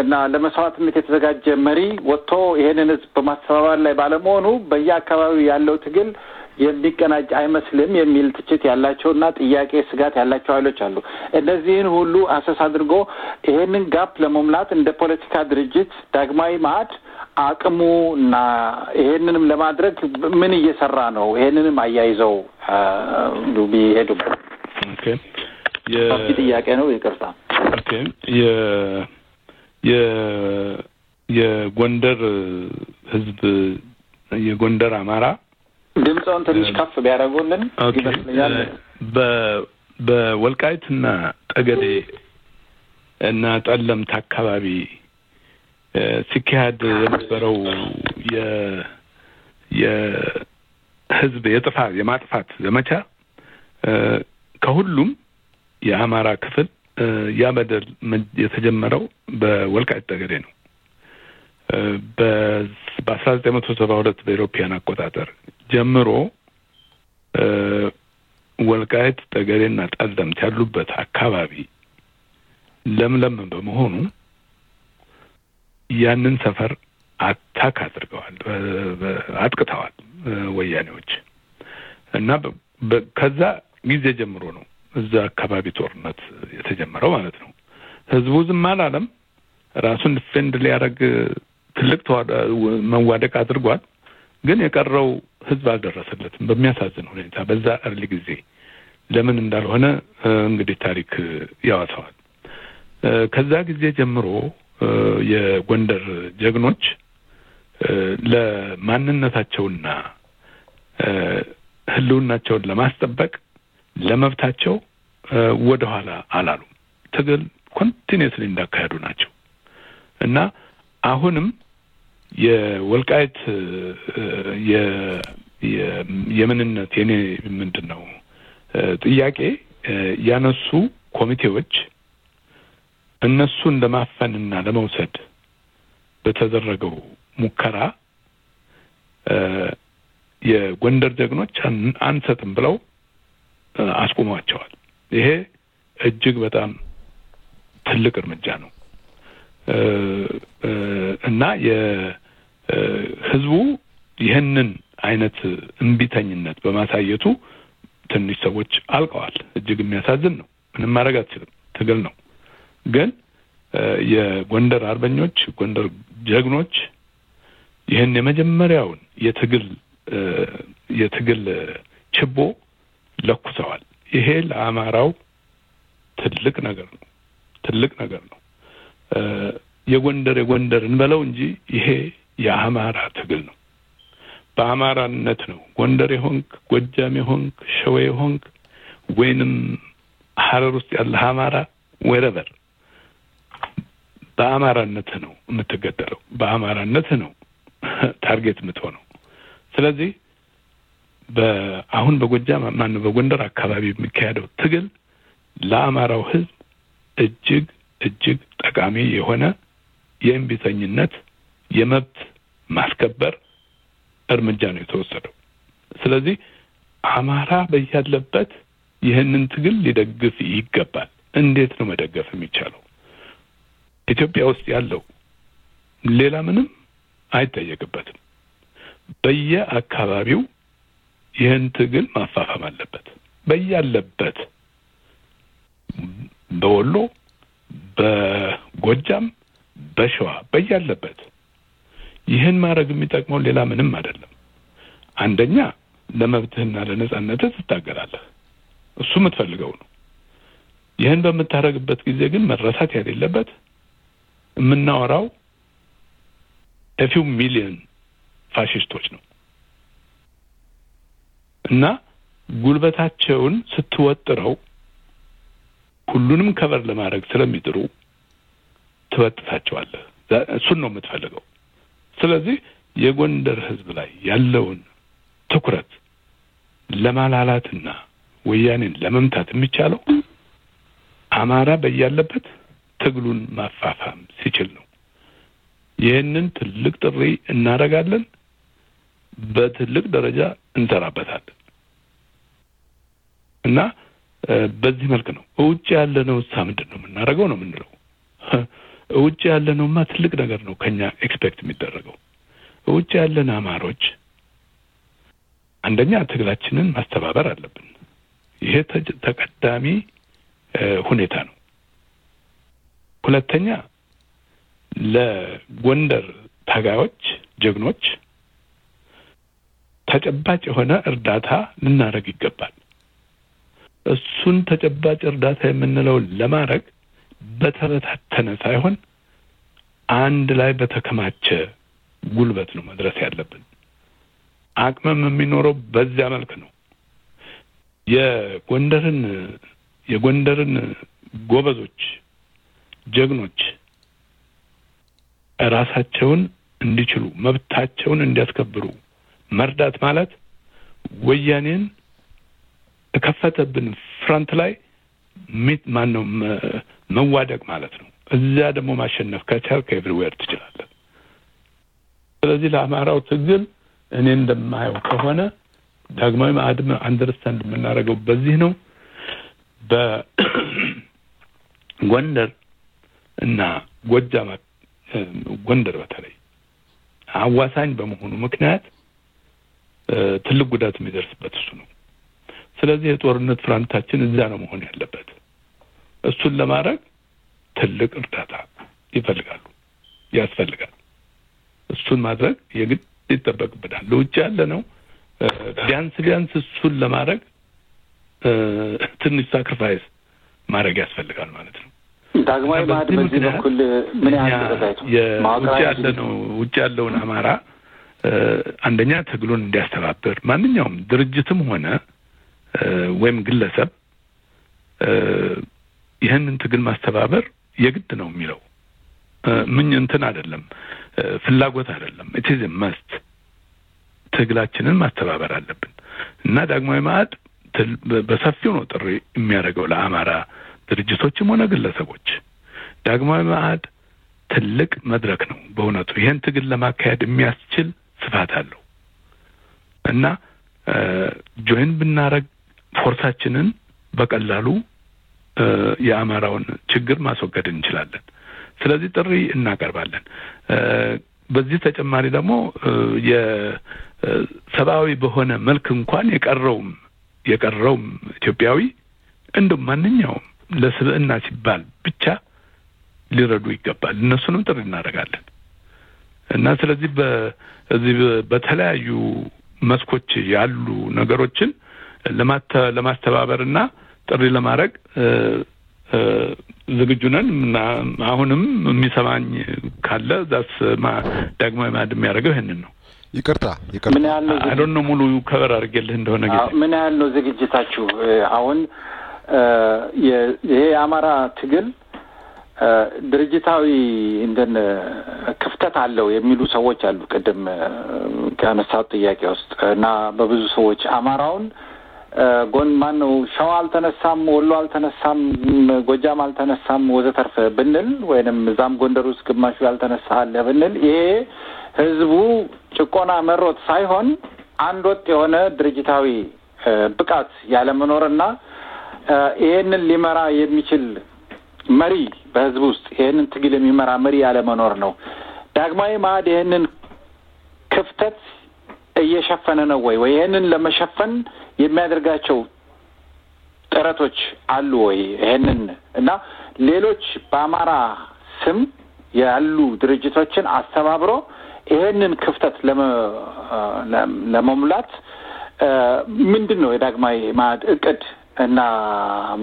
እና ለመስዋዕትነት የተዘጋጀ መሪ ወጥቶ ይሄንን ህዝብ በማስተባበር ላይ ባለመሆኑ በየአካባቢው ያለው ትግል የሚቀናጅ አይመስልም የሚል ትችት ያላቸው እና ጥያቄ፣ ስጋት ያላቸው ኃይሎች አሉ። እነዚህን ሁሉ assess አድርጎ ይሄንን gap ለመሙላት እንደ ፖለቲካ ድርጅት ዳግማዊ መዐሕድ አቅሙ እና ይሄንንም ለማድረግ ምን እየሰራ ነው? ይሄንንም አያይዘው ቢሄዱበት ጥያቄ ነው። ይቅርታ። Okay የ የ የጎንደር ህዝብ የጎንደር አማራ ድምፅውን ትንሽ ከፍ ቢያደርጉልን ይመስለኛል። በወልቃይትና ጠገዴ እና ጠለምት አካባቢ ሲካሄድ የነበረው የህዝብ የጥፋት የማጥፋት ዘመቻ ከሁሉም የአማራ ክፍል ያ በደል የተጀመረው በወልቃይት ጠገዴ ነው። በአስራ ዘጠኝ መቶ ሰባ ሁለት በኢሮፒያን አቆጣጠር ጀምሮ ወልቃይት ጠገዴና ጠለምት ያሉበት አካባቢ ለምለም በመሆኑ ያንን ሰፈር አታክ አድርገዋል፣ አጥቅተዋል ወያኔዎች እና ከዛ ጊዜ ጀምሮ ነው እዛ አካባቢ ጦርነት የተጀመረው ማለት ነው። ህዝቡ ዝም አላለም። ራሱን defend ሊያደርግ ትልቅ መዋደቅ አድርጓል። ግን የቀረው ህዝብ አልደረሰለትም በሚያሳዝን ሁኔታ በዛ early ጊዜ ለምን እንዳልሆነ እንግዲህ ታሪክ ያወሳዋል። ከዛ ጊዜ ጀምሮ የጎንደር ጀግኖች ለማንነታቸውና ህልውናቸውን ለማስጠበቅ ለመብታቸው ወደኋላ አላሉም። ትግል ኮንቲኒየስሊ እንዳካሄዱ ናቸው እና አሁንም የወልቃይት የምንነት የኔ ምንድን ነው ጥያቄ ያነሱ ኮሚቴዎች እነሱን ለማፈንና ለመውሰድ በተደረገው ሙከራ የጎንደር ጀግኖች አንሰጥም ብለው አስቁሟቸዋል። ይሄ እጅግ በጣም ትልቅ እርምጃ ነው እና የህዝቡ ይህንን አይነት እምቢተኝነት በማሳየቱ ትንሽ ሰዎች አልቀዋል። እጅግ የሚያሳዝን ነው። ምንም ማድረግ አትችልም። ትግል ነው። ግን የጎንደር አርበኞች፣ ጎንደር ጀግኖች ይህን የመጀመሪያውን የትግል የትግል ችቦ ለኩሰዋል። ይሄ ለአማራው ትልቅ ነገር ነው። ትልቅ ነገር ነው። የጎንደር የጎንደር እንበለው እንጂ ይሄ የአማራ ትግል ነው። በአማራነት ነው። ጎንደር የሆንክ ጎጃም የሆንክ ሸዌ የሆንክ ወይንም ሀረር ውስጥ ያለህ አማራ wherever በአማራነት ነው የምትገደለው። በአማራነት ነው target የምትሆነው። ስለዚህ በአሁን በጎጃም ማነው በጎንደር አካባቢ የሚካሄደው ትግል ለአማራው ሕዝብ እጅግ እጅግ ጠቃሚ የሆነ የእምቢተኝነት የመብት ማስከበር እርምጃ ነው የተወሰደው። ስለዚህ አማራ በያለበት ይህንን ትግል ሊደግፍ ይገባል። እንዴት ነው መደገፍ የሚቻለው? ኢትዮጵያ ውስጥ ያለው ሌላ ምንም አይጠየቅበትም። በየአካባቢው ይህን ትግል ማፋፋም አለበት። በያለበት በወሎ፣ በጎጃም፣ በሸዋ በያለበት ይህን ማድረግ የሚጠቅመው ሌላ ምንም አይደለም። አንደኛ ለመብትህና ለነጻነትህ ትታገላለህ። እሱ የምትፈልገው ነው። ይህን በምታደርግበት ጊዜ ግን መረሳት የሌለበት የምናወራው ኤፊው ሚሊዮን ፋሽስቶች ነው እና ጉልበታቸውን ስትወጥረው ሁሉንም ከበር ለማድረግ ስለሚጥሩ ትበጥሳቸዋለህ። እሱን ነው የምትፈልገው። ስለዚህ የጎንደር ሕዝብ ላይ ያለውን ትኩረት ለማላላትና ወያኔን ለመምታት የሚቻለው አማራ በያለበት ትግሉን ማፋፋም ሲችል ነው። ይህንን ትልቅ ጥሪ እናደርጋለን። በትልቅ ደረጃ እንሰራበታለን እና በዚህ መልክ ነው። ውጭ ያለነው እሳ ምንድን ነው የምናደርገው ነው የምንለው። ውጭ ያለነውማ ትልቅ ነገር ነው ከኛ expect የሚደረገው። ውጭ ያለን አማሮች አንደኛ ትግላችንን ማስተባበር አለብን። ይሄ ተቀዳሚ ሁኔታ ነው። ሁለተኛ ለጎንደር ታጋዮች ጀግኖች ተጨባጭ የሆነ እርዳታ ልናደርግ ይገባል። እሱን ተጨባጭ እርዳታ የምንለውን ለማድረግ በተበታተነ ሳይሆን አንድ ላይ በተከማቸ ጉልበት ነው መድረስ ያለብን። አቅምም የሚኖረው በዚያ መልክ ነው። የጎንደርን የጎንደርን ጎበዞች ጀግኖች ራሳቸውን እንዲችሉ መብታቸውን እንዲያስከብሩ መርዳት ማለት ወያኔን ከፈተብን front ላይ ማነው መዋደቅ ማለት ነው። እዚያ ደግሞ ማሸነፍ ከቻልክ everywhere ትችላለህ። ስለዚህ ለአማራው ትግል እኔ እንደማየው ከሆነ ዳግማዊ መአሕድም understand የምናደርገው በዚህ ነው። በጎንደር እና ጎጃም ጎንደር በተለይ አዋሳኝ በመሆኑ ምክንያት ትልቅ ጉዳት የሚደርስበት እሱ ነው። ስለዚህ የጦርነት ፍራንታችን እዛ ነው መሆን ያለበት። እሱን ለማድረግ ትልቅ እርዳታ ይፈልጋሉ፣ ያስፈልጋል። እሱን ማድረግ የግድ ይጠበቅብናል። ለውጭ ያለ ነው ቢያንስ ቢያንስ እሱን ለማድረግ ትንሽ sacrifice ማድረግ ያስፈልጋል ማለት ነው። ዳግማዊ መአሕድ በዚህ በኩል ምን ያህል ውጭ ያለ ነው ውጭ ያለውን አማራ አንደኛ ትግሉን እንዲያስተባብር ማንኛውም ድርጅትም ሆነ ወይም ግለሰብ ይህንን ትግል ማስተባበር የግድ ነው የሚለው። ምን እንትን አይደለም፣ ፍላጎት አይደለም። it's must ትግላችንን ማስተባበር አለብን። እና ዳግማዊ መአሕድ በሰፊው ነው ጥሪ የሚያደርገው ለአማራ ድርጅቶችም ሆነ ግለሰቦች። ዳግማዊ መአሕድ ትልቅ መድረክ ነው በእውነቱ ይህን ትግል ለማካሄድ የሚያስችል ስፋት አለው እና join ብናረግ force አችንን በቀላሉ የአማራውን ችግር ማስወገድ እንችላለን። ስለዚህ ጥሪ እናቀርባለን። በዚህ ተጨማሪ ደግሞ የሰብአዊ በሆነ መልክ እንኳን የቀረውም የቀረውም ኢትዮጵያዊ እንደም ማንኛውም ለስብዕና ሲባል ብቻ ሊረዱ ይገባል። እነሱንም ጥሪ እናደርጋለን እና ስለዚህ በዚህ በተለያዩ መስኮች ያሉ ነገሮችን ለማስተባበር እና ጥሪ ለማድረግ ዝግጁ ነን እና አሁንም የሚሰማኝ ካለ ዛስ ዳግማዊ ማዕድ የሚያደርገው ይህንን ነው። ይቅርታ ይቅርታ፣ ምን ያህል ነው ሙሉ ከበር አድርጌልህ እንደሆነ ምን ያህል ነው ዝግጅታችሁ? አሁን ይሄ የአማራ ትግል ድርጅታዊ እንደን ክፍተት አለው የሚሉ ሰዎች አሉ። ቅድም ከነሳት ጥያቄ ውስጥ እና በብዙ ሰዎች አማራውን ጎን ማን ነው ሸዋ አልተነሳም፣ ወሎ አልተነሳም፣ ጎጃም አልተነሳም ወዘተርፈ ብንል ወይንም እዛም ጎንደር ውስጥ ግማሹ ያልተነሳ አለ ብንል ይሄ ህዝቡ ጭቆና መሮት ሳይሆን አንድ ወጥ የሆነ ድርጅታዊ ብቃት ያለመኖርና ይሄንን ሊመራ የሚችል መሪ በህዝብ ውስጥ ይሄንን ትግል የሚመራ መሪ ያለመኖር ነው። ዳግማዊ ማዕድ ይሄንን ክፍተት እየሸፈነ ነው ወይ ወይ ይሄንን ለመሸፈን የሚያደርጋቸው ጥረቶች አሉ ወይ? ይሄንን እና ሌሎች በአማራ ስም ያሉ ድርጅቶችን አስተባብሮ ይሄንን ክፍተት ለመሙላት ምንድን ነው የዳግማዊ ማዕድ እቅድ እና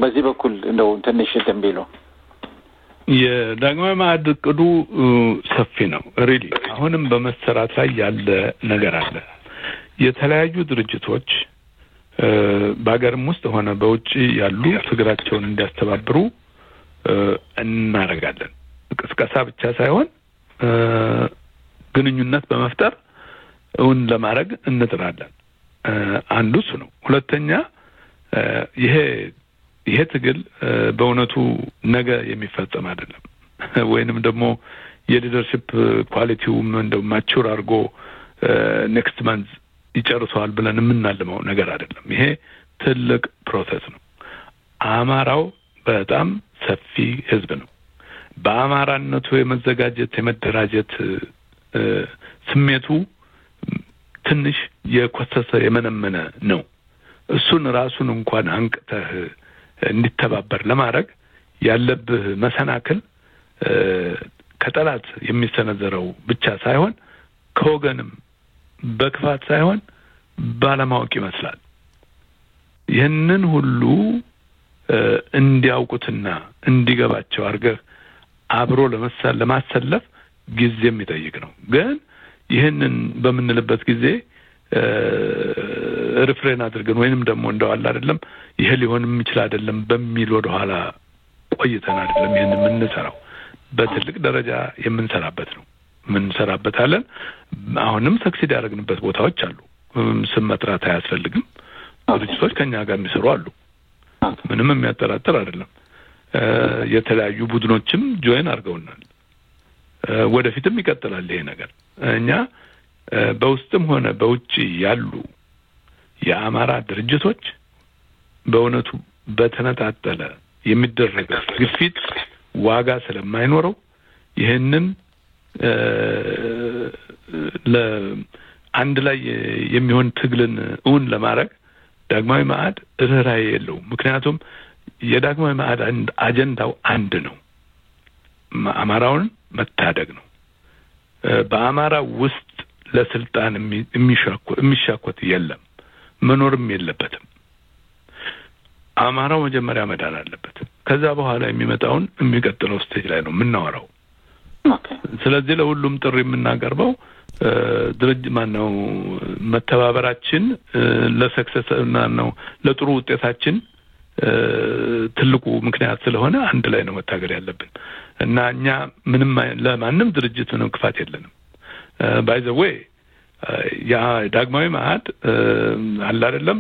በዚህ በኩል እንደው ትንሽ ቢሉ የዳግማዊ ማዕድ እቅዱ ሰፊ ነው። ሪሊ አሁንም በመሰራት ላይ ያለ ነገር አለ። የተለያዩ ድርጅቶች በሀገርም ውስጥ ሆነ በውጭ ያሉ ትግራቸውን እንዲያስተባብሩ እናደርጋለን። ቅስቀሳ ብቻ ሳይሆን ግንኙነት በመፍጠር እውን ለማድረግ እንጥራለን። አንዱ እሱ ነው። ሁለተኛ ይሄ ይሄ ትግል በእውነቱ ነገ የሚፈጸም አይደለም፣ ወይንም ደግሞ የ leadership quality ውም እንደው mature አድርጎ next month ይጨርሰዋል ብለን የምናልመው ነገር አይደለም። ይሄ ትልቅ process ነው። አማራው በጣም ሰፊ ህዝብ ነው። በአማራነቱ የመዘጋጀት የመደራጀት ስሜቱ ትንሽ የኮሰሰ የመነመነ ነው። እሱን ራሱን እንኳን አንቅተህ እንዲተባበር ለማድረግ ያለብህ መሰናክል ከጠላት የሚሰነዘረው ብቻ ሳይሆን ከወገንም በክፋት ሳይሆን ባለማወቅ ይመስላል። ይህንን ሁሉ እንዲያውቁትና እንዲገባቸው አድርገህ አብሮ ለማሰለፍ ጊዜ የሚጠይቅ ነው። ግን ይህንን በምንልበት ጊዜ refrain አድርገን ወይንም ደግሞ እንደው አለ አይደለም ይሄ ሊሆን የሚችል አይደለም በሚል ወደኋላ ቆይተን አይደለም ይህን የምንሰራው በትልቅ ደረጃ የምንሰራበት ነው የምንሰራበታለን። አሁንም succeed ያደረግንበት ቦታዎች አሉ። ስም መጥራት አያስፈልግም። ድርጅቶች ከኛ ጋር የሚሰሩ አሉ። ምንም የሚያጠራጥር አይደለም። የተለያዩ ቡድኖችም join አድርገውናል። ወደፊትም ይቀጥላል ይሄ ነገር። እኛ በውስጥም ሆነ በውጭ ያሉ የአማራ ድርጅቶች በእውነቱ በተነጣጠለ የሚደረገው ግፊት ዋጋ ስለማይኖረው ይህንን ለአንድ ላይ የሚሆን ትግልን እውን ለማድረግ ዳግማዊ ማዕድ ርኅራኄ የለውም። ምክንያቱም የዳግማዊ ማዕድ አጀንዳው አንድ ነው፣ አማራውን መታደግ ነው። በአማራ ውስጥ ለስልጣን የሚሻኮት የለም፣ መኖርም የለበትም። አማራው መጀመሪያ መዳን አለበት። ከዛ በኋላ የሚመጣውን የሚቀጥለው stage ላይ ነው የምናወራው። ስለዚህ ለሁሉም ጥሪ የምናቀርበው ድርጅት ማን ነው መተባበራችን ለ success ነው ለጥሩ ውጤታችን ትልቁ ምክንያት ስለሆነ አንድ ላይ ነው መታገል ያለብን እና እኛ ምንም ለማንም ድርጅት ምንም ክፋት የለንም። By the way ያ ዳግማዊ መአሕድ አለ አይደለም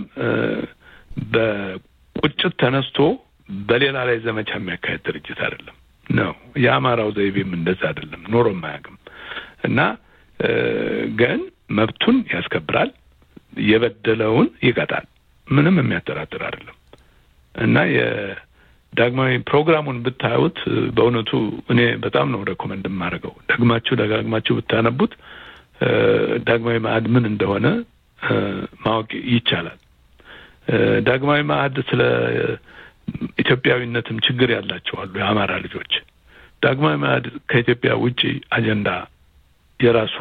በቁጭት ተነስቶ በሌላ ላይ ዘመቻ የሚያካሄድ ድርጅት አይደለም ነው። የአማራው ዘይቤም እንደዛ አይደለም፣ ኖሮም አያውቅም እና ግን መብቱን ያስከብራል፣ የበደለውን ይቀጣል። ምንም የሚያጠራጥር አይደለም እና የዳግማዊ ፕሮግራሙን ብታዩት በእውነቱ እኔ በጣም ነው recommend የማደርገው። ደግማችሁ ደጋግማችሁ ብታነቡት ዳግማዊ መአሕድ ምን እንደሆነ ማወቅ ይቻላል። ዳግማዊ መአሕድ ስለ ኢትዮጵያዊነትም ችግር ያላቸው አሉ የአማራ ልጆች። ዳግማዊ ማዕድ ከኢትዮጵያ ውጪ አጀንዳ የራሱ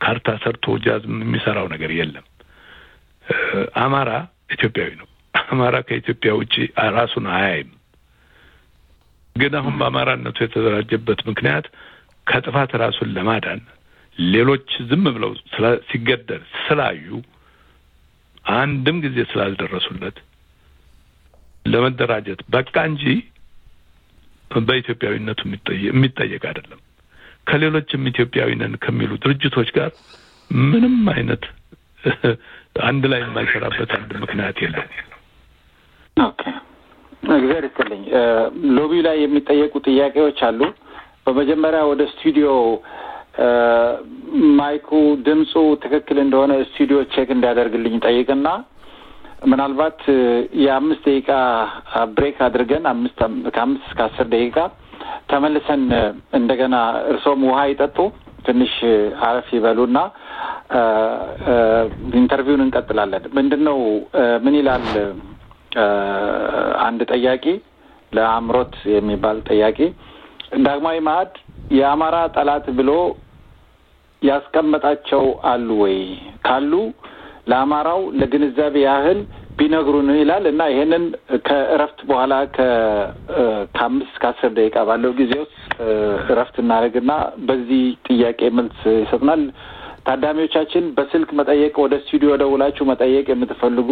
ካርታ ሰርቶ ጃዝ የሚሰራው ነገር የለም። አማራ ኢትዮጵያዊ ነው። አማራ ከኢትዮጵያ ውጪ ራሱን አያይም። ግን አሁን በአማራነቱ የተደራጀበት ምክንያት ከጥፋት ራሱን ለማዳን ሌሎች ዝም ብለው ሲገደል ስላዩ አንድም ጊዜ ስላልደረሱለት ለመደራጀት በቃ እንጂ በኢትዮጵያዊነቱ የሚጠየቅ አይደለም። ከሌሎችም ኢትዮጵያዊ ነን ከሚሉ ድርጅቶች ጋር ምንም አይነት አንድ ላይ የማይሰራበት አንድ ምክንያት የለም። እግዚአብሔር ይስጥልኝ። lobby ው ላይ የሚጠየቁ ጥያቄዎች አሉ። በመጀመሪያ ወደ ስቱዲዮ mic ኡ ድምፁ ትክክል እንደሆነ ስቱዲዮ check እንዲያደርግልኝ ጠይቅና ምናልባት የአምስት ደቂቃ break አድርገን አምስት ከአምስት እስከ አስር ደቂቃ ተመልሰን እንደገና እርሶም ውሃ ይጠጡ ትንሽ አረፍ ይበሉና interview ን እንቀጥላለን። ምንድን ነው ምን ይላል አንድ ጠያቂ ለአምሮት የሚባል ጠያቂ ዳግማዊ መዓድ የአማራ ጠላት ብሎ ያስቀመጣቸው አሉ ወይ? ካሉ ለአማራው ለግንዛቤ ያህል ቢነግሩን ይላል እና ይሄንን ከእረፍት በኋላ ከአምስት እስከ አስር ደቂቃ ባለው ጊዜ ውስጥ እረፍት እናደርግና በዚህ ጥያቄ መልስ ይሰጡናል። ታዳሚዎቻችን በስልክ መጠየቅ ወደ ስቱዲዮ ደውላችሁ መጠየቅ የምትፈልጉ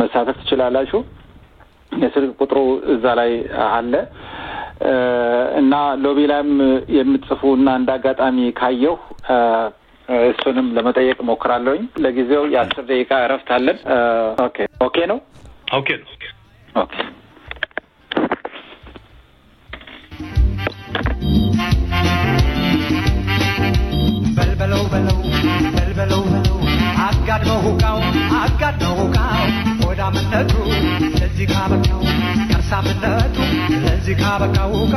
መሳተፍ ትችላላችሁ። የስልክ ቁጥሩ እዛ ላይ አለ እና ሎቢ ላይም የምትጽፉ እና እንደ አጋጣሚ ካየሁ እሱንም ለመጠየቅ ሞክራለሁኝ። ለጊዜው የአስር ደቂቃ እረፍት አለን። ኦኬ ኦኬ ነው ኦኬ ነው ኦኬ በልበለው በለው በልበለው በለው አጋድመው ሁቃው አጋድመው ሁቃው ሆዳምነቱ ለዚህ ካበቃው። ከርሳምነቱ ለዚህ ካበቃው። ሁቃ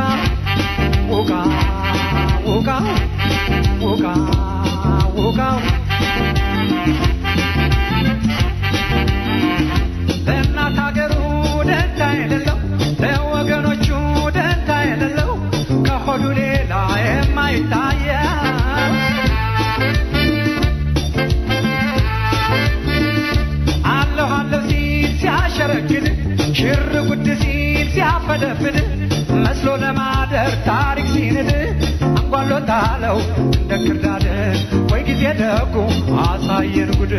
ሁቃ ሁቃ ሁቃ ሁቃው ለእናት ሀገሩ ደንታ የሌለው ለወገኖቹ ደንታ የሌለው ከሆዱ ሌላ የማይታየው ሽር ጉድ ሲል ሲያፈደፍድ መስሎ ለማደር ታሪክ ሲንድ አንጓሎታለው እንደ ክርዳድ ወይ ጊዜ ደጉ አሳየን ጉድ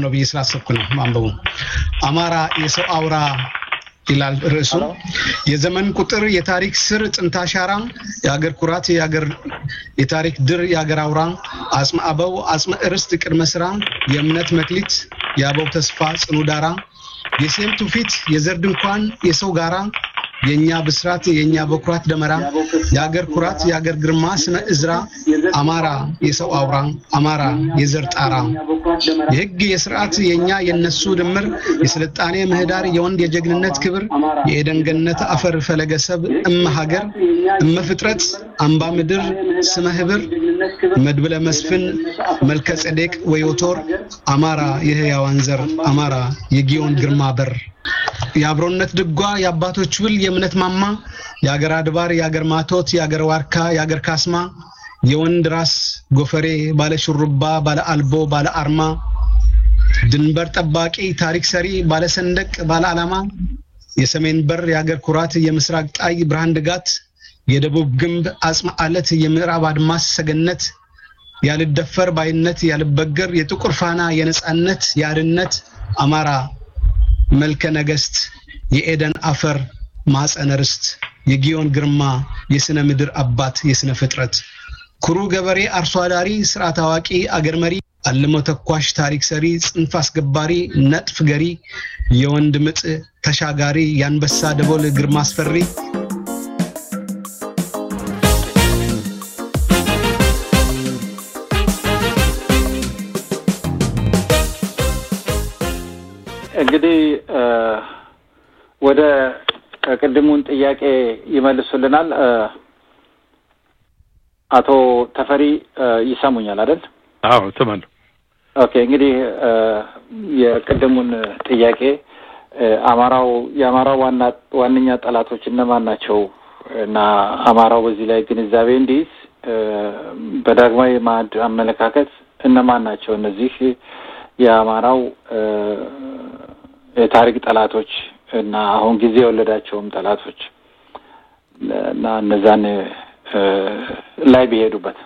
መልካም ነው ብዬ ስላሰብኩ ነው ማንበቡ። አማራ የሰው አውራ ይላል ርዕሱ። የዘመን ቁጥር፣ የታሪክ ስር፣ ጥንት አሻራ፣ የሀገር ኩራት፣ የታሪክ ድር፣ የሀገር አውራ፣ አጽመ አበው፣ አጽመ እርስት፣ ቅድመ ስራ፣ የእምነት መክሊት፣ የአበው ተስፋ ጽኑ ዳራ፣ የሴም ትውፊት፣ የዘር ድንኳን፣ የሰው ጋራ፣ የእኛ ብስራት፣ የእኛ በኩራት ደመራ፣ የሀገር ኩራት፣ የሀገር ግርማ፣ ስመ እዝራ፣ አማራ የሰው አውራ፣ አማራ የዘር ጣራ፣ የህግ የስርዓት የእኛ የነሱ ድምር፣ የስልጣኔ ምህዳር፣ የወንድ የጀግንነት ክብር፣ የኤደን ገነት አፈር ፈለገ ሰብ፣ እመ ሀገር፣ እመ ፍጥረት፣ አምባ ምድር፣ ስመ ህብር፣ መድብለ መስፍን፣ መልከ ጼዴቅ ወዮቶር፣ አማራ የህያዋን ዘር፣ አማራ የጊዮን ግርማ በር። የአብሮነት ድጓ የአባቶች ውል የእምነት ማማ የአገር አድባር የአገር ማቶት የአገር ዋርካ የአገር ካስማ የወንድ ራስ ጎፈሬ ባለ ሹሩባ ባለ አልቦ ባለ አርማ ድንበር ጠባቂ ታሪክ ሰሪ ባለ ሰንደቅ ባለ ዓላማ የሰሜን በር የአገር ኩራት የምስራቅ ጣይ ብርሃን ድጋት የደቡብ ግንብ አጽመ አለት የምዕራብ አድማስ ሰገነት ያልደፈር ባይነት ያልበገር የጥቁር ፋና የነጻነት የአርነት አማራ መልከ ነገስት የኤደን አፈር ማፀነ ርስት የጊዮን ግርማ የስነ ምድር አባት የስነ ፍጥረት። ኩሩ ገበሬ አርሶ አዳሪ ስርዓት አዋቂ አገር መሪ አልሞ ተኳሽ ታሪክ ሰሪ ጽንፍ አስገባሪ ነጥፍ ገሪ የወንድ ምጥ ተሻጋሪ የአንበሳ ደቦል ግርማ አስፈሪ። እንግዲህ ወደ ቅድሙን ጥያቄ ይመልሱልናል። አቶ ተፈሪ ይሰሙኛል አይደል? አዎ እሰማለሁ። okay እንግዲህ የቅድሙን ጥያቄ አማራው የአማራው ዋና ዋነኛ ጠላቶች እነማን ናቸው እና አማራው በዚህ ላይ ግንዛቤ እንዲይዝ በዳግማዊ መዓድ አመለካከት እነማን ናቸው እነዚህ የአማራው የታሪክ ጠላቶች እና አሁን ጊዜ የወለዳቸውም ጠላቶች እና እነዛን ላይ ቢሄዱበት።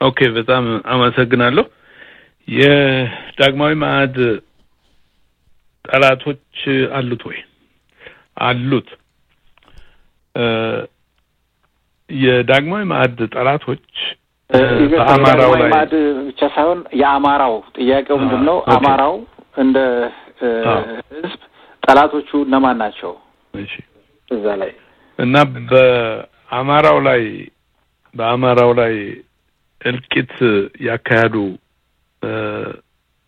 okay፣ በጣም አመሰግናለሁ። የዳግማዊ መዓድ ጠላቶች አሉት ወይ? አሉት። የዳግማዊ ማዕድ ጠላቶች በአማራው ላይ ማዕድ ብቻ ሳይሆን የአማራው ጥያቄው ምንድን ነው? አማራው እንደ ህዝብ ጠላቶቹ እነማን ናቸው? እሺ እዛ ላይ እና በአማራው ላይ በአማራው ላይ እልቂት ያካሄዱ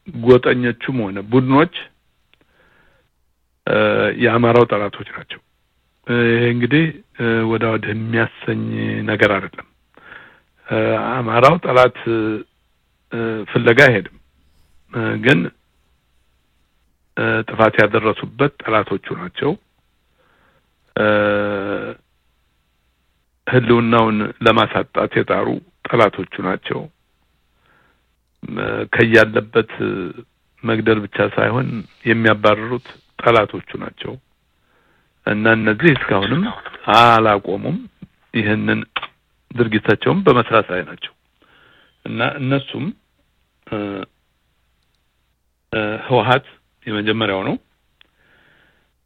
ጎጠኞቹም ሆነ ቡድኖች የአማራው ጠላቶች ናቸው። ይሄ እንግዲህ ወደ ወዲህ የሚያሰኝ ነገር አይደለም። አማራው ጠላት ፍለጋ አይሄድም፣ ግን ጥፋት ያደረሱበት ጠላቶቹ ናቸው። ህልውናውን ለማሳጣት የጣሩ ጠላቶቹ ናቸው። ከያለበት መግደል ብቻ ሳይሆን የሚያባርሩት ጠላቶቹ ናቸው እና እነዚህ እስካሁንም አላቆሙም። ይህንን ድርጊታቸውን በመስራት ላይ ናቸው እና እነሱም ህወሀት የመጀመሪያው ነው።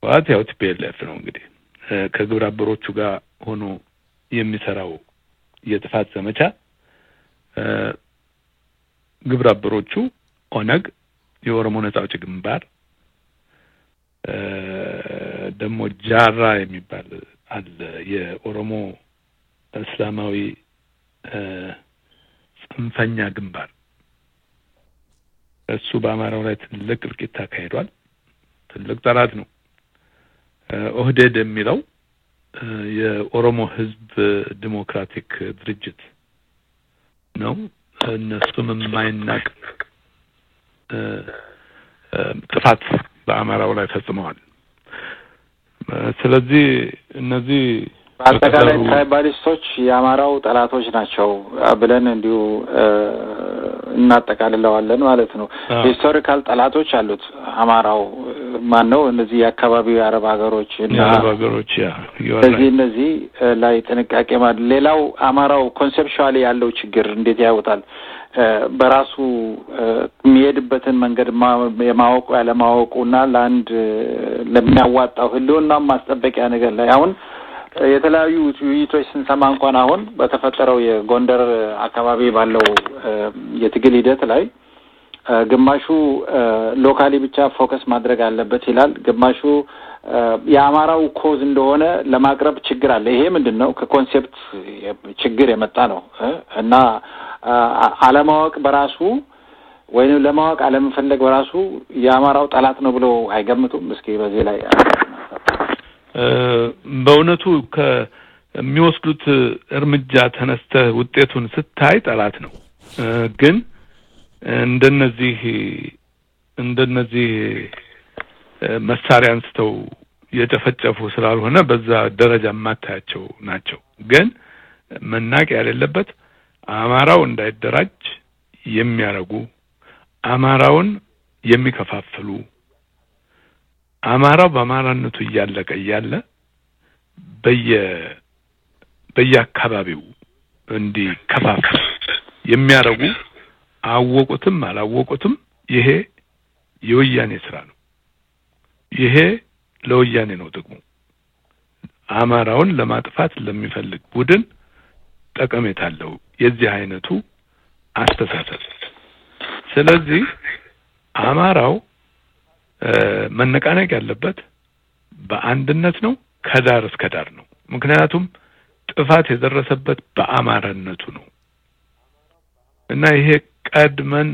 ህወሀት ያው ቲፒኤልኤፍ ነው እንግዲህ ከግብረ አበሮቹ ጋር ሆኖ የሚሰራው የጥፋት ዘመቻ ግብረ አበሮቹ ኦነግ፣ የኦሮሞ ነጻ አውጪ ግንባር ደግሞ ጃራ የሚባል አለ የኦሮሞ እስላማዊ ጽንፈኛ ግንባር እሱ በአማራው ላይ ትልቅ እልቂት አካሂዷል። ትልቅ ጠላት ነው። ኦህዴድ የሚለው የኦሮሞ ህዝብ ዲሞክራቲክ ድርጅት ነው። እነሱም የማይናቅ ጥፋት በአማራው ላይ ፈጽመዋል። ስለዚህ እነዚህ በአጠቃላይ tribalist ኦች የአማራው ጠላቶች ናቸው ብለን እንዲሁ እናጠቃልለዋለን ማለት ነው። historical ጠላቶች አሉት አማራው ማን ነው? እነዚህ የአካባቢው የአረብ ሀገሮች እና የአረብ ሀገሮች እነዚህ እነዚህ ላይ ጥንቃቄ ማለት ሌላው አማራው ኮንሴፕቹዋሊ ያለው ችግር እንዴት ያውጣል? በራሱ የሚሄድበትን መንገድ የማወቁ ያለማወቁ እና ለአንድ ለሚያዋጣው ህልውናም ማስጠበቂያ ነገር ላይ አሁን የተለያዩ ውይይቶች ስንሰማ እንኳን አሁን በተፈጠረው የጎንደር አካባቢ ባለው የትግል ሂደት ላይ ግማሹ locally ብቻ focus ማድረግ አለበት ይላል። ግማሹ የአማራው cause እንደሆነ ለማቅረብ ችግር አለ። ይሄ ምንድን ነው? ከ concept ችግር የመጣ ነው እና አለማወቅ በራሱ ወይም ለማወቅ አለመፈለግ በራሱ የአማራው ጠላት ነው ብለው አይገምቱም? እስኪ በዚህ ላይ በእውነቱ ከሚወስዱት እርምጃ ተነስተህ ውጤቱን ስታይ ጠላት ነው። ግን እንደነዚህ እንደነዚህ መሳሪያ አንስተው የጨፈጨፉ ስላልሆነ በዛ ደረጃ የማታያቸው ናቸው። ግን መናቅ የሌለበት አማራው እንዳይደራጅ የሚያረጉ አማራውን የሚከፋፍሉ አማራው በአማራነቱ እያለቀ እያለ በየ በየአካባቢው እንዲከፋፈል የሚያረጉ አወቁትም አላወቁትም ይሄ የወያኔ ስራ ነው። ይሄ ለወያኔ ነው ጥቅሙ። አማራውን ለማጥፋት ለሚፈልግ ቡድን ጠቀሜታ አለው የዚህ አይነቱ አስተሳሰብ። ስለዚህ አማራው መነቃነቅ ያለበት በአንድነት ነው፣ ከዳር እስከ ዳር ነው። ምክንያቱም ጥፋት የደረሰበት በአማራነቱ ነው እና ይሄ ቀድመን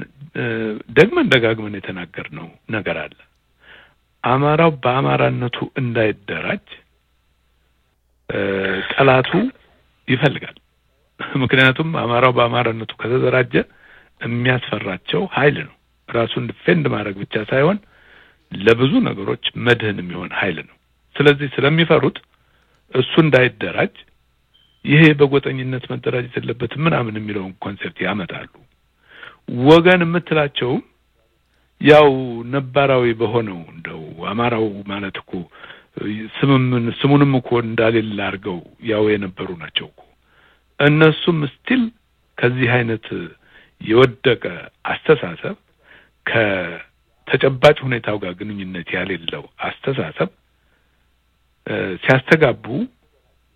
ደግመን ደጋግመን የተናገርነው ነገር አለ። አማራው በአማራነቱ እንዳይደራጅ ጠላቱ ይፈልጋል። ምክንያቱም አማራው በአማራነቱ ከተደራጀ የሚያስፈራቸው ኃይል ነው። ራሱን defend ማድረግ ብቻ ሳይሆን ለብዙ ነገሮች መድህን የሚሆን ኃይል ነው። ስለዚህ ስለሚፈሩት እሱ እንዳይደራጅ ይሄ በጎጠኝነት መደራጀት የለበትም ምናምን የሚለውን concept ያመጣሉ። ወገን የምትላቸውም ያው ነባራዊ በሆነው እንደው አማራው ማለት እኮ ስምምን ስሙንም እኮ እንዳሌለ አድርገው ያው የነበሩ ናቸው እኮ እነሱም still ከዚህ አይነት የወደቀ አስተሳሰብ ከተጨባጭ ሁኔታው ጋር ግንኙነት ያሌለው አስተሳሰብ ሲያስተጋቡ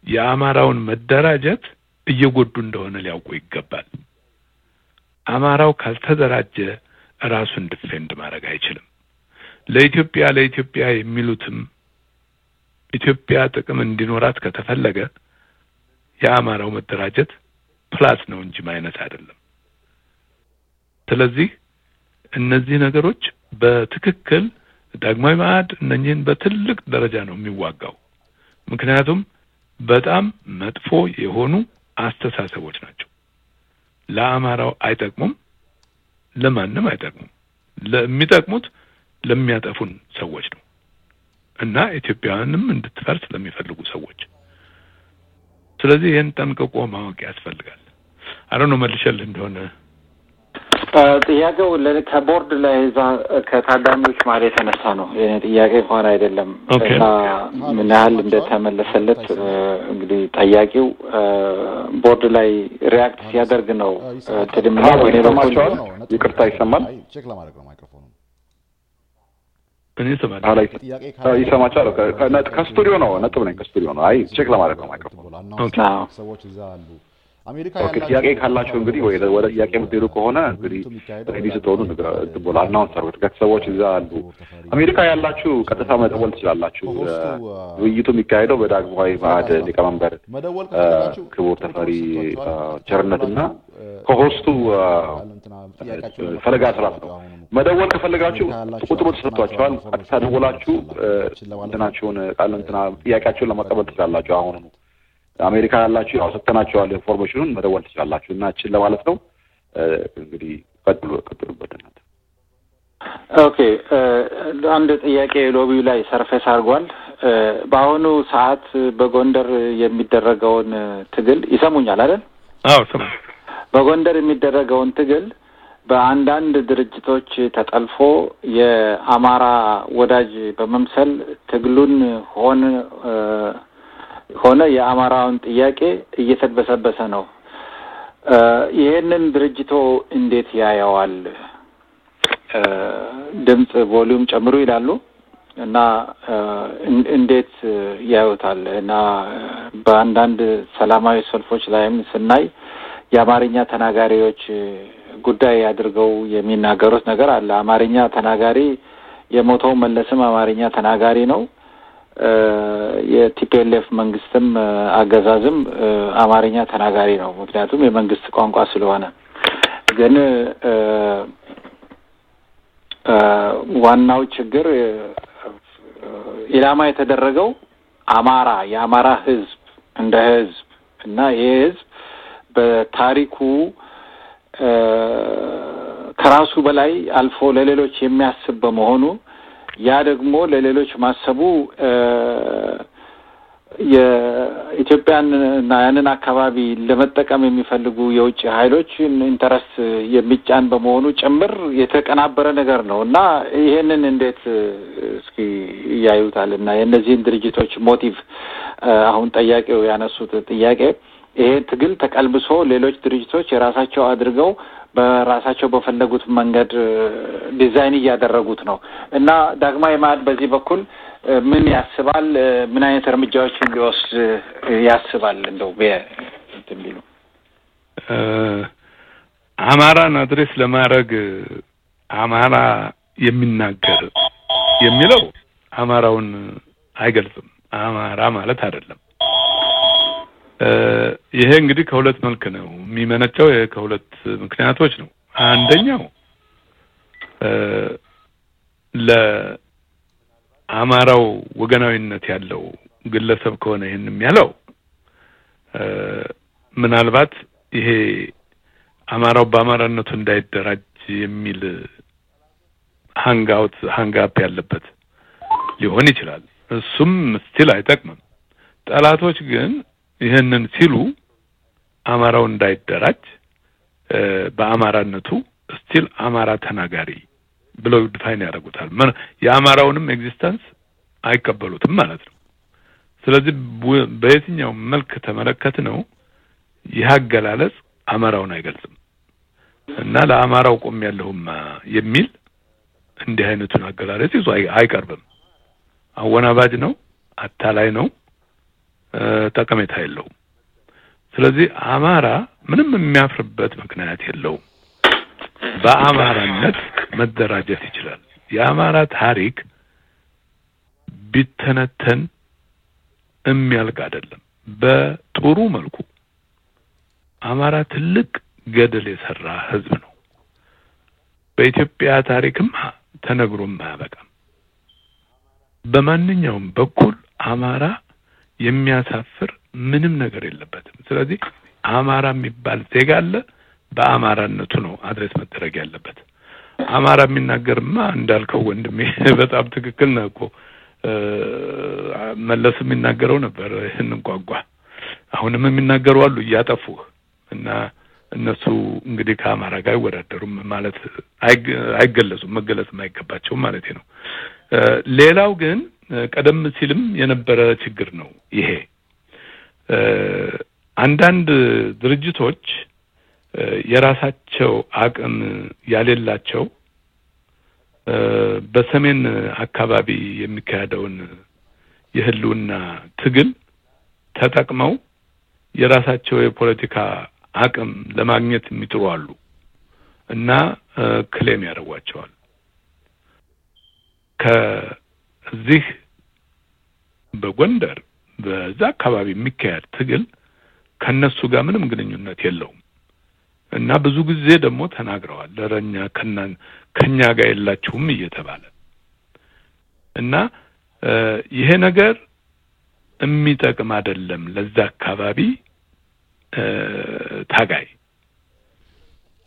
የአማራውን መደራጀት እየጎዱ እንደሆነ ሊያውቁ ይገባል። አማራው ካልተደራጀ ራሱን ዲፌንድ ማድረግ አይችልም። ለኢትዮጵያ ለኢትዮጵያ የሚሉትም ኢትዮጵያ ጥቅም እንዲኖራት ከተፈለገ የአማራው መደራጀት plus ነው እንጂ minus አይደለም። ስለዚህ እነዚህ ነገሮች በትክክል ዳግማዊ መዓድ እነኚህን በትልቅ ደረጃ ነው የሚዋጋው። ምክንያቱም በጣም መጥፎ የሆኑ አስተሳሰቦች ናቸው። ለአማራው አይጠቅሙም፣ ለማንም አይጠቅሙም። ለሚጠቅሙት ለሚያጠፉን ሰዎች ነው እና ኢትዮጵያውያንም እንድትፈርስ ለሚፈልጉ ሰዎች። ስለዚህ ይህን ጠንቅቆ ማወቅ ያስፈልጋል። አረ ነው መልሸልህ እንደሆነ ጥያቄው ከቦርድ ላይ እዛ ከታዳሚዎች ማለት የተነሳ ነው። የኔ ጥያቄ እንኳን አይደለም እና ምን ያህል እንደተመለሰለት እንግዲህ ጠያቂው ቦርድ ላይ react ሲያደርግ ነው ትድምና በኔ በኩል ይቅርታ ይሰማል። እኔ ይሰማቻል። ከስቱዲዮ ነው ነጥብ ነኝ። ከስቱዲዮ ነው። አይ ቼክ ለማድረግ ነው ማይክሮፎን ሰዎች እዛ አሉ። አሜሪካ ኦኬ ጥያቄ ካላችሁ እንግዲህ ወይ ወደ ጥያቄ የምትሄዱ ከሆነ እንግዲህ ሬዲ ስትሆኑ ትቦላ አናውንስ አድርጉት። ከሰዎች እዛ አሉ። አሜሪካ ያላችሁ ቀጥታ መደወል ትችላላችሁ። ውይይቱ የሚካሄደው በዳግማዊ መዓድ ሊቀመንበር ክቡር ተፈሪ ቸርነትና ከሆስቱ ፈለጋ ስራት ነው። መደወል ከፈለጋችሁ ቁጥሩ ተሰጥቷችኋል። ቀጥታ ደውላችሁ እንትናችሁን ቃል እንትና ጥያቄያችሁን ለመቀበል ትችላላችሁ አሁኑ አሜሪካ ያላችሁ ያው ሰጥተናቸዋል information ኡን መደወል ትችላላችሁ እና እችን ለማለት ነው። እንግዲህ ቀጥሉ ቀጥሉበት እናንተ። okay አንድ ጥያቄ lobby ው ላይ surface አድርጓል። በአሁኑ ሰዓት በጎንደር የሚደረገውን ትግል ይሰሙኛል አይደል? አዎ ስማ። በጎንደር የሚደረገውን ትግል በአንዳንድ ድርጅቶች ተጠልፎ የአማራ ወዳጅ በመምሰል ትግሉን ሆን ሆነ የአማራውን ጥያቄ እየተበሰበሰ ነው። ይሄንን ድርጅቶ እንዴት ያየዋል? ድምፅ ቮሊዩም ጨምሩ ይላሉ እና እንዴት ያዩታል? እና በአንዳንድ ሰላማዊ ሰልፎች ላይም ስናይ የአማርኛ ተናጋሪዎች ጉዳይ አድርገው የሚናገሩት ነገር አለ። አማርኛ ተናጋሪ የሞተው መለስም አማርኛ ተናጋሪ ነው። የቲፒኤልኤፍ መንግስትም አገዛዝም አማርኛ ተናጋሪ ነው። ምክንያቱም የመንግስት ቋንቋ ስለሆነ። ግን ዋናው ችግር ኢላማ የተደረገው አማራ የአማራ ህዝብ እንደ ህዝብ እና ይህ ህዝብ በታሪኩ ከራሱ በላይ አልፎ ለሌሎች የሚያስብ በመሆኑ ያ ደግሞ ለሌሎች ማሰቡ የኢትዮጵያን እና ያንን አካባቢ ለመጠቀም የሚፈልጉ የውጭ ኃይሎችን interest የሚጫን በመሆኑ ጭምር የተቀናበረ ነገር ነው። እና ይሄንን እንዴት እስኪ እያዩታል እና የእነዚህን ድርጅቶች motive አሁን ጠያቂው ያነሱት ጥያቄ ይሄ ትግል ተቀልብሶ ሌሎች ድርጅቶች የራሳቸው አድርገው በራሳቸው በፈለጉት መንገድ ዲዛይን እያደረጉት ነው እና ዳግማዊ መዓድ በዚህ በኩል ምን ያስባል? ምን አይነት እርምጃዎችን ሊወስድ ያስባል? እንደው ቢሉ አማራን አድሬስ ለማድረግ አማራ የሚናገር የሚለው አማራውን አይገልጽም። አማራ ማለት አይደለም። ይሄ እንግዲህ ከሁለት መልክ ነው የሚመነጨው። ከሁለት ምክንያቶች ነው። አንደኛው ለአማራው ወገናዊነት ያለው ግለሰብ ከሆነ ይህንም ያለው ምናልባት ይሄ አማራው በአማራነቱ እንዳይደራጅ የሚል hangout hang-up ያለበት ሊሆን ይችላል። እሱም still አይጠቅምም። ጠላቶች ግን ይህንን ሲሉ አማራው እንዳይደራጅ በአማራነቱ still አማራ ተናጋሪ ብለው define ያደርጉታል። የአማራውንም existence አይቀበሉትም ማለት ነው። ስለዚህ በየትኛው መልክ ብንመለከተው ይህ አገላለጽ አማራውን አይገልጽም እና ለአማራው ቆም ያለሁማ የሚል እንዲህ አይነቱን አገላለጽ ይዞ አይቀርብም። አወናባጅ ነው፣ አታላይ ነው፣ ጠቀሜታ የለውም። ስለዚህ አማራ ምንም የሚያፍርበት ምክንያት የለውም። በአማራነት መደራጀት ይችላል። የአማራ ታሪክ ቢተነተን የሚያልቅ አይደለም። በጥሩ መልኩ አማራ ትልቅ ገደል የሰራ ህዝብ ነው። በኢትዮጵያ ታሪክም ተነግሮም አያበቃም። በማንኛውም በኩል አማራ የሚያሳፍር ምንም ነገር የለበትም። ስለዚህ አማራ የሚባል ዜጋ አለ። በአማራነቱ ነው address መደረግ ያለበት። አማራ የሚናገርማ እንዳልከው ወንድሜ በጣም ትክክል ነህ እኮ መለስ የሚናገረው ነበር ይህንን ቋንቋ። አሁንም የሚናገሩ አሉ እያጠፉን እና እነሱ እንግዲህ ከአማራ ጋር አይወዳደሩም ማለት አይገለጹም፣ መገለጽም አይገባቸውም ማለት ነው። ሌላው ግን ቀደም ሲልም የነበረ ችግር ነው ይሄ። አንዳንድ ድርጅቶች የራሳቸው አቅም ያሌላቸው በሰሜን አካባቢ የሚካሄደውን የህልውና ትግል ተጠቅመው የራሳቸው የፖለቲካ አቅም ለማግኘት የሚጥሩ አሉ እና ክሌም ያደርጓቸዋል። ከዚህ በጎንደር በዛ አካባቢ የሚካሄድ ትግል ከነሱ ጋር ምንም ግንኙነት የለውም እና ብዙ ጊዜ ደግሞ ተናግረዋል። ለረኛ ከኛ ጋር የላችሁም እየተባለ እና ይሄ ነገር የሚጠቅም አይደለም ለዛ አካባቢ ታጋይ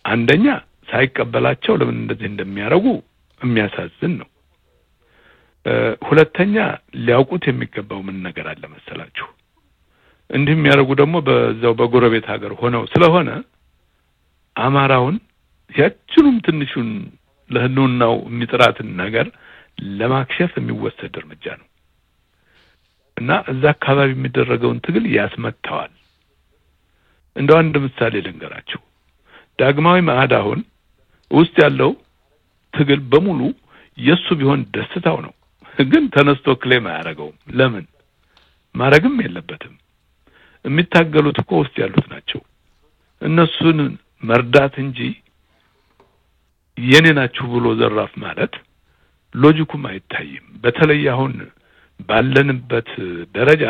አንደኛ ሳይቀበላቸው ለምን እንደዚህ እንደሚያደርጉ የሚያሳዝን ነው። ሁለተኛ ሊያውቁት የሚገባው ምን ነገር አለ መሰላችሁ? እንዲህ የሚያደርጉ ደግሞ በዛው በጎረቤት ሀገር ሆነው ስለሆነ አማራውን ያችኑም ትንሹን ለህልውናው የሚጥራትን ነገር ለማክሸፍ የሚወሰድ እርምጃ ነው እና እዛ አካባቢ የሚደረገውን ትግል ያስመታዋል። እንደው አንድ ምሳሌ ልንገራችሁ። ዳግማዊ ማዕድ አሁን ውስጥ ያለው ትግል በሙሉ የሱ ቢሆን ደስታው ነው። ግን ተነስቶ ክሌም አያደርገውም። ለምን ማድረግም የለበትም። የሚታገሉት እኮ ውስጥ ያሉት ናቸው። እነሱን መርዳት እንጂ የኔ ናችሁ ብሎ ዘራፍ ማለት ሎጂኩም አይታይም። በተለይ አሁን ባለንበት ደረጃ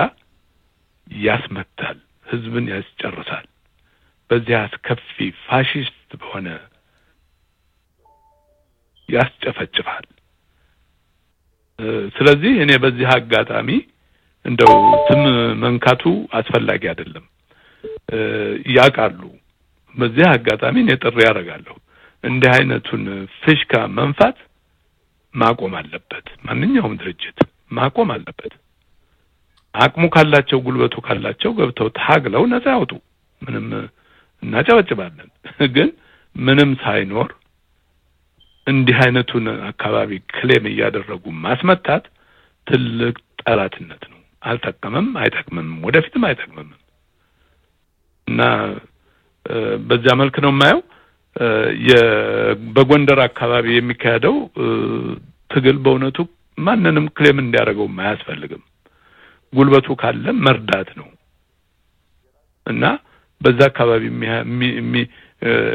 ያስመታል፣ ህዝብን ያስጨርሳል። በዚህ አስከፊ ፋሽስት በሆነ ያስጨፈጭፋል። ስለዚህ እኔ በዚህ አጋጣሚ እንደው ስም መንካቱ አስፈላጊ አይደለም። ያውቃሉ። በዚህ አጋጣሚ እኔ ጥሪ ያደርጋለሁ። እንዲህ አይነቱን ፍሽካ መንፋት ማቆም አለበት። ማንኛውም ድርጅት ማቆም አለበት። አቅሙ ካላቸው፣ ጉልበቱ ካላቸው ገብተው ታግለው ነጻ ያውጡ። ምንም እናጨበጭባለን። ግን ምንም ሳይኖር እንዲህ አይነቱን አካባቢ ክሌም እያደረጉ ማስመታት ትልቅ ጠላትነት ነው። አልጠቀመም፣ አይጠቅምም፣ ወደፊትም አይጠቅምም እና በዚያ መልክ ነው የማየው። በጎንደር አካባቢ የሚካሄደው ትግል በእውነቱ ማንንም ክሌም እንዲያደርገውም አያስፈልግም። ጉልበቱ ካለ መርዳት ነው እና በዛ አካባቢ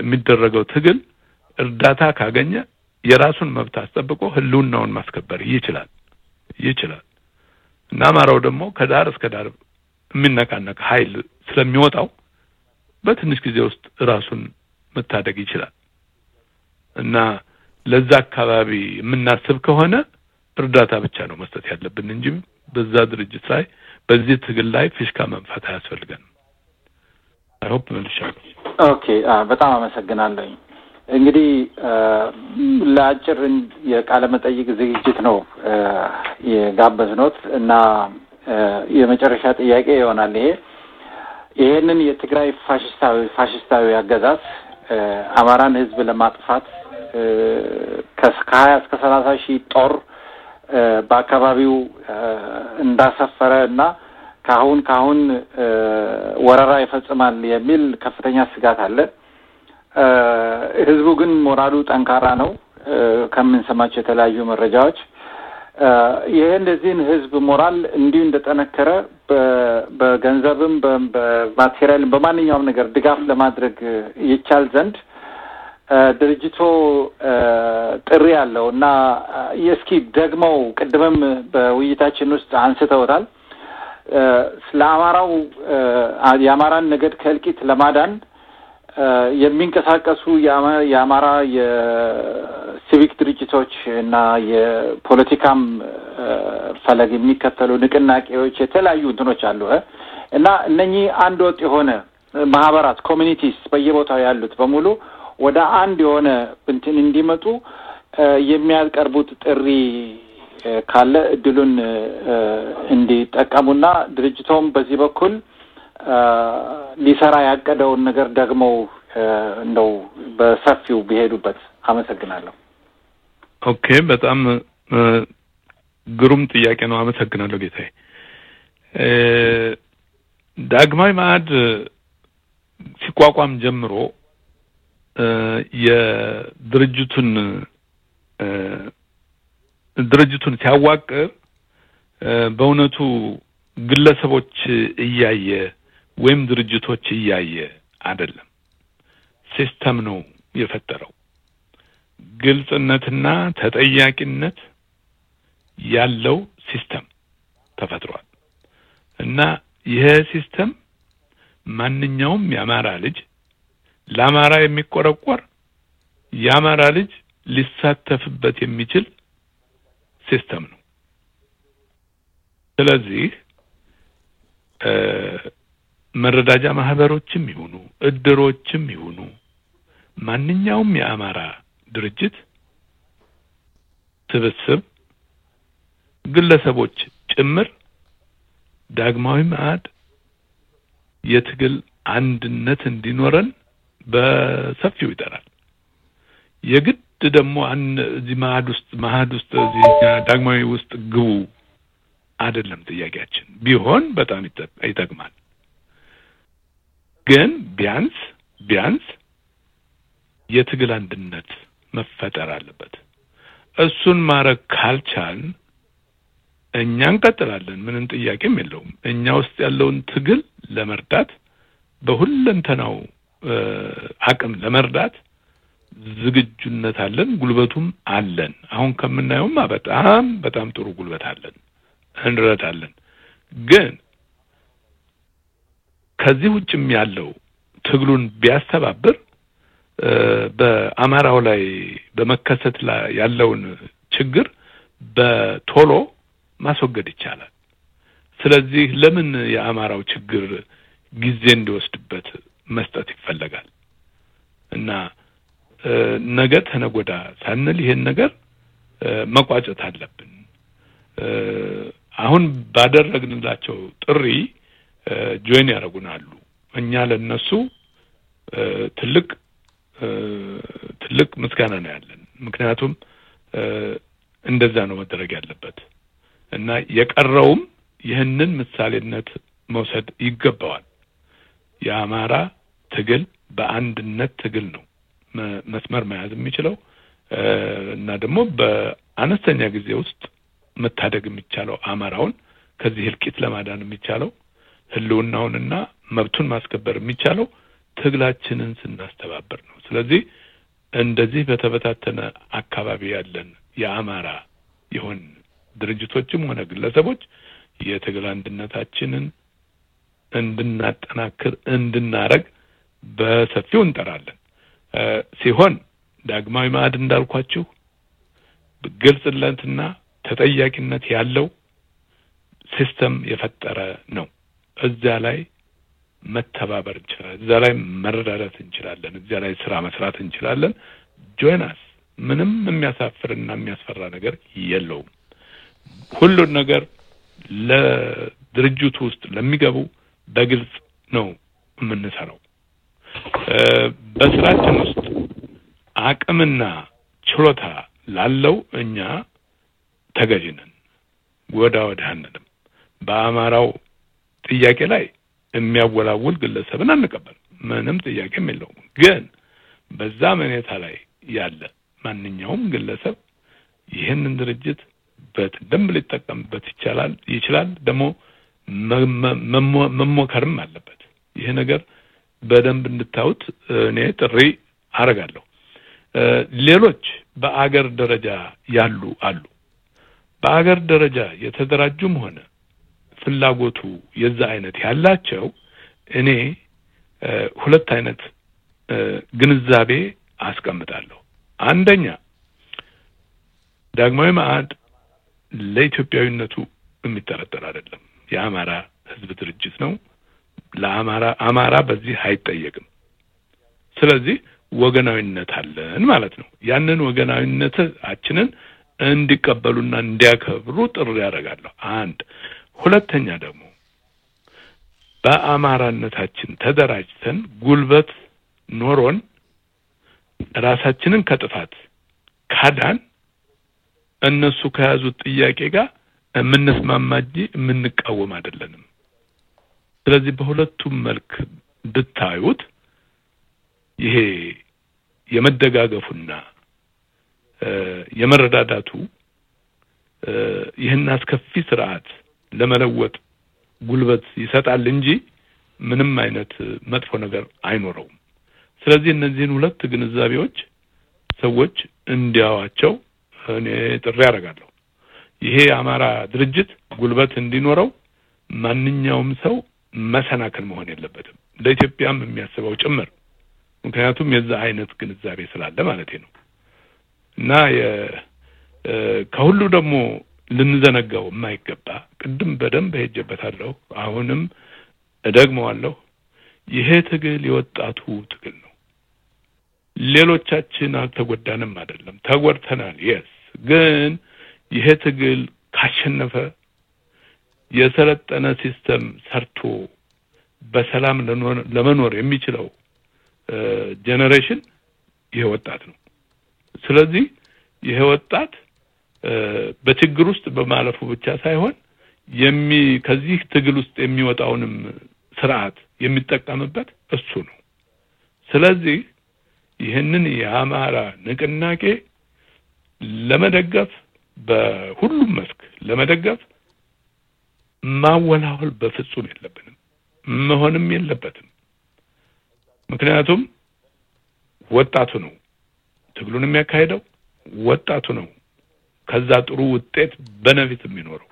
የሚደረገው ትግል እርዳታ ካገኘ የራሱን መብት አስጠብቆ ህልውናውን ማስከበር ይችላል ይችላል እና አማራው ደግሞ ከዳር እስከ ዳር የሚነቃነቅ ኃይል ስለሚወጣው በትንሽ ጊዜ ውስጥ ራሱን መታደግ ይችላል እና ለዛ አካባቢ የምናስብ ከሆነ እርዳታ ብቻ ነው መስጠት ያለብን እንጂ በዛ ድርጅት ላይ በዚህ ትግል ላይ ፊሽካ መንፋት አያስፈልገንም። I hope መልሻለሁ። okay፣ በጣም አመሰግናለሁኝ። እንግዲህ ለአጭር የቃለ መጠይቅ ዝግጅት ነው የጋበዝኖት እና የመጨረሻ ጥያቄ ይሆናል ይሄ ይሄንን የትግራይ ፋሽስታዊ ፋሽስታዊ አገዛዝ አማራን ህዝብ ለማጥፋት ከሀያ እስከ ሰላሳ ሺህ ጦር በአካባቢው እንዳሰፈረ እና ከአሁን ከአሁን ወረራ ይፈጽማል የሚል ከፍተኛ ስጋት አለ። ህዝቡ ግን ሞራሉ ጠንካራ ነው። ከምንሰማቸው የተለያዩ መረጃዎች ይሄ እንደዚህን ህዝብ ሞራል እንዲሁ እንደጠነከረ በገንዘብም በማቴሪያልም በማንኛውም ነገር ድጋፍ ለማድረግ ይቻል ዘንድ ድርጅቶ ጥሪ አለው እና እስኪ ደግመው ቅድምም በውይይታችን ውስጥ አንስተውታል። ስለ አማራው የአማራን ነገድ ከእልቂት ለማዳን የሚንቀሳቀሱ የአማራ የሲቪክ ድርጅቶች እና የፖለቲካም ፈለግ የሚከተሉ ንቅናቄዎች የተለያዩ እንትኖች አሉ። እና እነኚህ አንድ ወጥ የሆነ ማህበራት ኮሚኒቲስ በየቦታው ያሉት በሙሉ ወደ አንድ የሆነ እንትን እንዲመጡ የሚያቀርቡት ጥሪ ካለ እድሉን እንዲጠቀሙና ድርጅቶም በዚህ በኩል ሊሰራ ያቀደውን ነገር ደግሞ እንደው በሰፊው ቢሄዱበት። አመሰግናለሁ። okay፣ በጣም ግሩም ጥያቄ ነው። አመሰግናለሁ ጌታዬ። ዳግማዊ መአህድ ሲቋቋም ጀምሮ የድርጅቱን ድርጅቱን ሲያዋቅር በእውነቱ ግለሰቦች እያየ ወይም ድርጅቶች እያየ አይደለም። system ነው የፈጠረው። ግልጽነትና ተጠያቂነት ያለው system ተፈጥሯል እና ይሄ system ማንኛውም የአማራ ልጅ ለአማራ የሚቆረቆር የአማራ ልጅ ሊሳተፍበት የሚችል system ነው። ስለዚህ መረዳጃ ማህበሮችም ይሁኑ እድሮችም ይሁኑ ማንኛውም የአማራ ድርጅት ስብስብ ግለሰቦች ጭምር ዳግማዊ መአህድ የትግል አንድነት እንዲኖረን በሰፊው ይጠራል። የግድ ደግሞ እዚህ ማዕድ ውስጥ ማዕድ ውስጥ እዚህ ዳግማዊ ውስጥ ግቡ አይደለም ጥያቄያችን። ቢሆን በጣም ይጠቅማል። ግን ቢያንስ ቢያንስ የትግል አንድነት መፈጠር አለበት። እሱን ማድረግ ካልቻልን እኛ እንቀጥላለን፣ ምንም ጥያቄም የለውም። እኛ ውስጥ ያለውን ትግል ለመርዳት በሁለንተናው አቅም ለመርዳት ዝግጁነት አለን፣ ጉልበቱም አለን። አሁን ከምናየውማ በጣም በጣም ጥሩ ጉልበት አለን፣ እንረዳለን። ግን ከዚህ ውጭም ያለው ትግሉን ቢያስተባብር በአማራው ላይ በመከሰት ላይ ያለውን ችግር በቶሎ ማስወገድ ይቻላል። ስለዚህ ለምን የአማራው ችግር ጊዜ እንዲወስድበት መስጠት ይፈለጋል? እና ነገ ተነጎዳ ሳንል ይሄን ነገር መቋጨት አለብን። አሁን ባደረግንላቸው ጥሪ ጆይን ያደርጉናሉ። እኛ ለነሱ ትልቅ ትልቅ ምስጋና ነው ያለን። ምክንያቱም እንደዛ ነው መደረግ ያለበት እና የቀረውም ይህንን ምሳሌነት መውሰድ ይገባዋል። የአማራ ትግል በአንድነት ትግል ነው መስመር መያዝ የሚችለው እና ደግሞ በአነስተኛ ጊዜ ውስጥ መታደግ የሚቻለው አማራውን ከዚህ እልቂት ለማዳን የሚቻለው ህልውናውንና መብቱን ማስከበር የሚቻለው ትግላችንን ስናስተባበር ነው። ስለዚህ እንደዚህ በተበታተነ አካባቢ ያለን የአማራ የሆን ድርጅቶችም ሆነ ግለሰቦች የትግል አንድነታችንን እንድናጠናክር እንድናረግ በሰፊው እንጠራለን። ሲሆን ዳግማዊ ማዕድ እንዳልኳችሁ ግልጽነትና ተጠያቂነት ያለው ሲስተም የፈጠረ ነው። እዚያ ላይ መተባበር እንችላለን። እዚያ ላይ መረዳዳት እንችላለን። እዚያ ላይ ስራ መስራት እንችላለን። ጆይናስ ምንም የሚያሳፍርና የሚያስፈራ ነገር የለውም። ሁሉን ነገር ለድርጅቱ ውስጥ ለሚገቡ በግልጽ ነው የምንሰራው። በስራችን ውስጥ አቅምና ችሎታ ላለው እኛ ተገዥ ነን። ወዳ ወዳ አንልም። በአማራው ጥያቄ ላይ የሚያወላውል ግለሰብን አንቀበልም። ምንም ጥያቄም የለውም። ግን በዛ መኔታ ላይ ያለ ማንኛውም ግለሰብ ይህንን ድርጅት በደንብ ሊጠቀምበት ይቻላል ይችላል። ደግሞ መሞከርም አለበት። ይሄ ነገር በደንብ እንድታዩት እኔ ጥሪ አረጋለሁ። ሌሎች በአገር ደረጃ ያሉ አሉ። በአገር ደረጃ የተደራጁም ሆነ ፍላጎቱ የዛ አይነት ያላቸው እኔ ሁለት አይነት ግንዛቤ አስቀምጣለሁ። አንደኛ ዳግማዊ መአድ ለኢትዮጵያዊነቱ የሚጠረጠር አይደለም። የአማራ ሕዝብ ድርጅት ነው። ለአማራ አማራ በዚህ አይጠየቅም። ስለዚህ ወገናዊነት አለን ማለት ነው። ያንን ወገናዊነታችንን እንዲቀበሉና እንዲያከብሩ ጥሪ ያደርጋለሁ። አንድ ሁለተኛ ደግሞ በአማራነታችን ተደራጅተን ጉልበት ኖሮን ራሳችንን ከጥፋት ካዳን እነሱ ከያዙት ጥያቄ ጋር የምንስማማ እንጂ የምንቃወም አይደለንም። ስለዚህ በሁለቱም መልክ ብታዩት ይሄ የመደጋገፉና የመረዳዳቱ ይህን አስከፊ ስርዓት ለመለወጥ ጉልበት ይሰጣል እንጂ ምንም አይነት መጥፎ ነገር አይኖረውም። ስለዚህ እነዚህን ሁለት ግንዛቤዎች ሰዎች እንዲያዋቸው እኔ ጥሪ አደርጋለሁ። ይሄ የአማራ ድርጅት ጉልበት እንዲኖረው ማንኛውም ሰው መሰናክል መሆን የለበትም፣ ለኢትዮጵያም የሚያስበው ጭምር። ምክንያቱም የዛ አይነት ግንዛቤ ስላለ ማለት ነው እና ከሁሉ ደግሞ ልንዘነጋው የማይገባ ቅድም በደንብ ሄጀበታለሁ፣ አሁንም እደግመዋለሁ። ይሄ ትግል የወጣቱ ትግል ነው። ሌሎቻችን አልተጎዳንም አይደለም፣ ተጎድተናል። የስ ግን ይሄ ትግል ካሸነፈ የሰለጠነ system ሰርቶ በሰላም ለመኖር የሚችለው generation ይሄ ወጣት ነው። ስለዚህ ይሄ ወጣት በችግር ውስጥ በማለፉ ብቻ ሳይሆን የሚ ከዚህ ትግል ውስጥ የሚወጣውንም ስርዓት የሚጠቀምበት እሱ ነው። ስለዚህ ይህንን የአማራ ንቅናቄ ለመደገፍ በሁሉም መስክ ለመደገፍ ማወላወል በፍጹም የለብንም፣ መሆንም የለበትም። ምክንያቱም ወጣቱ ነው ትግሉን የሚያካሄደው፣ ወጣቱ ነው ከዛ ጥሩ ውጤት በነፊት የሚኖረው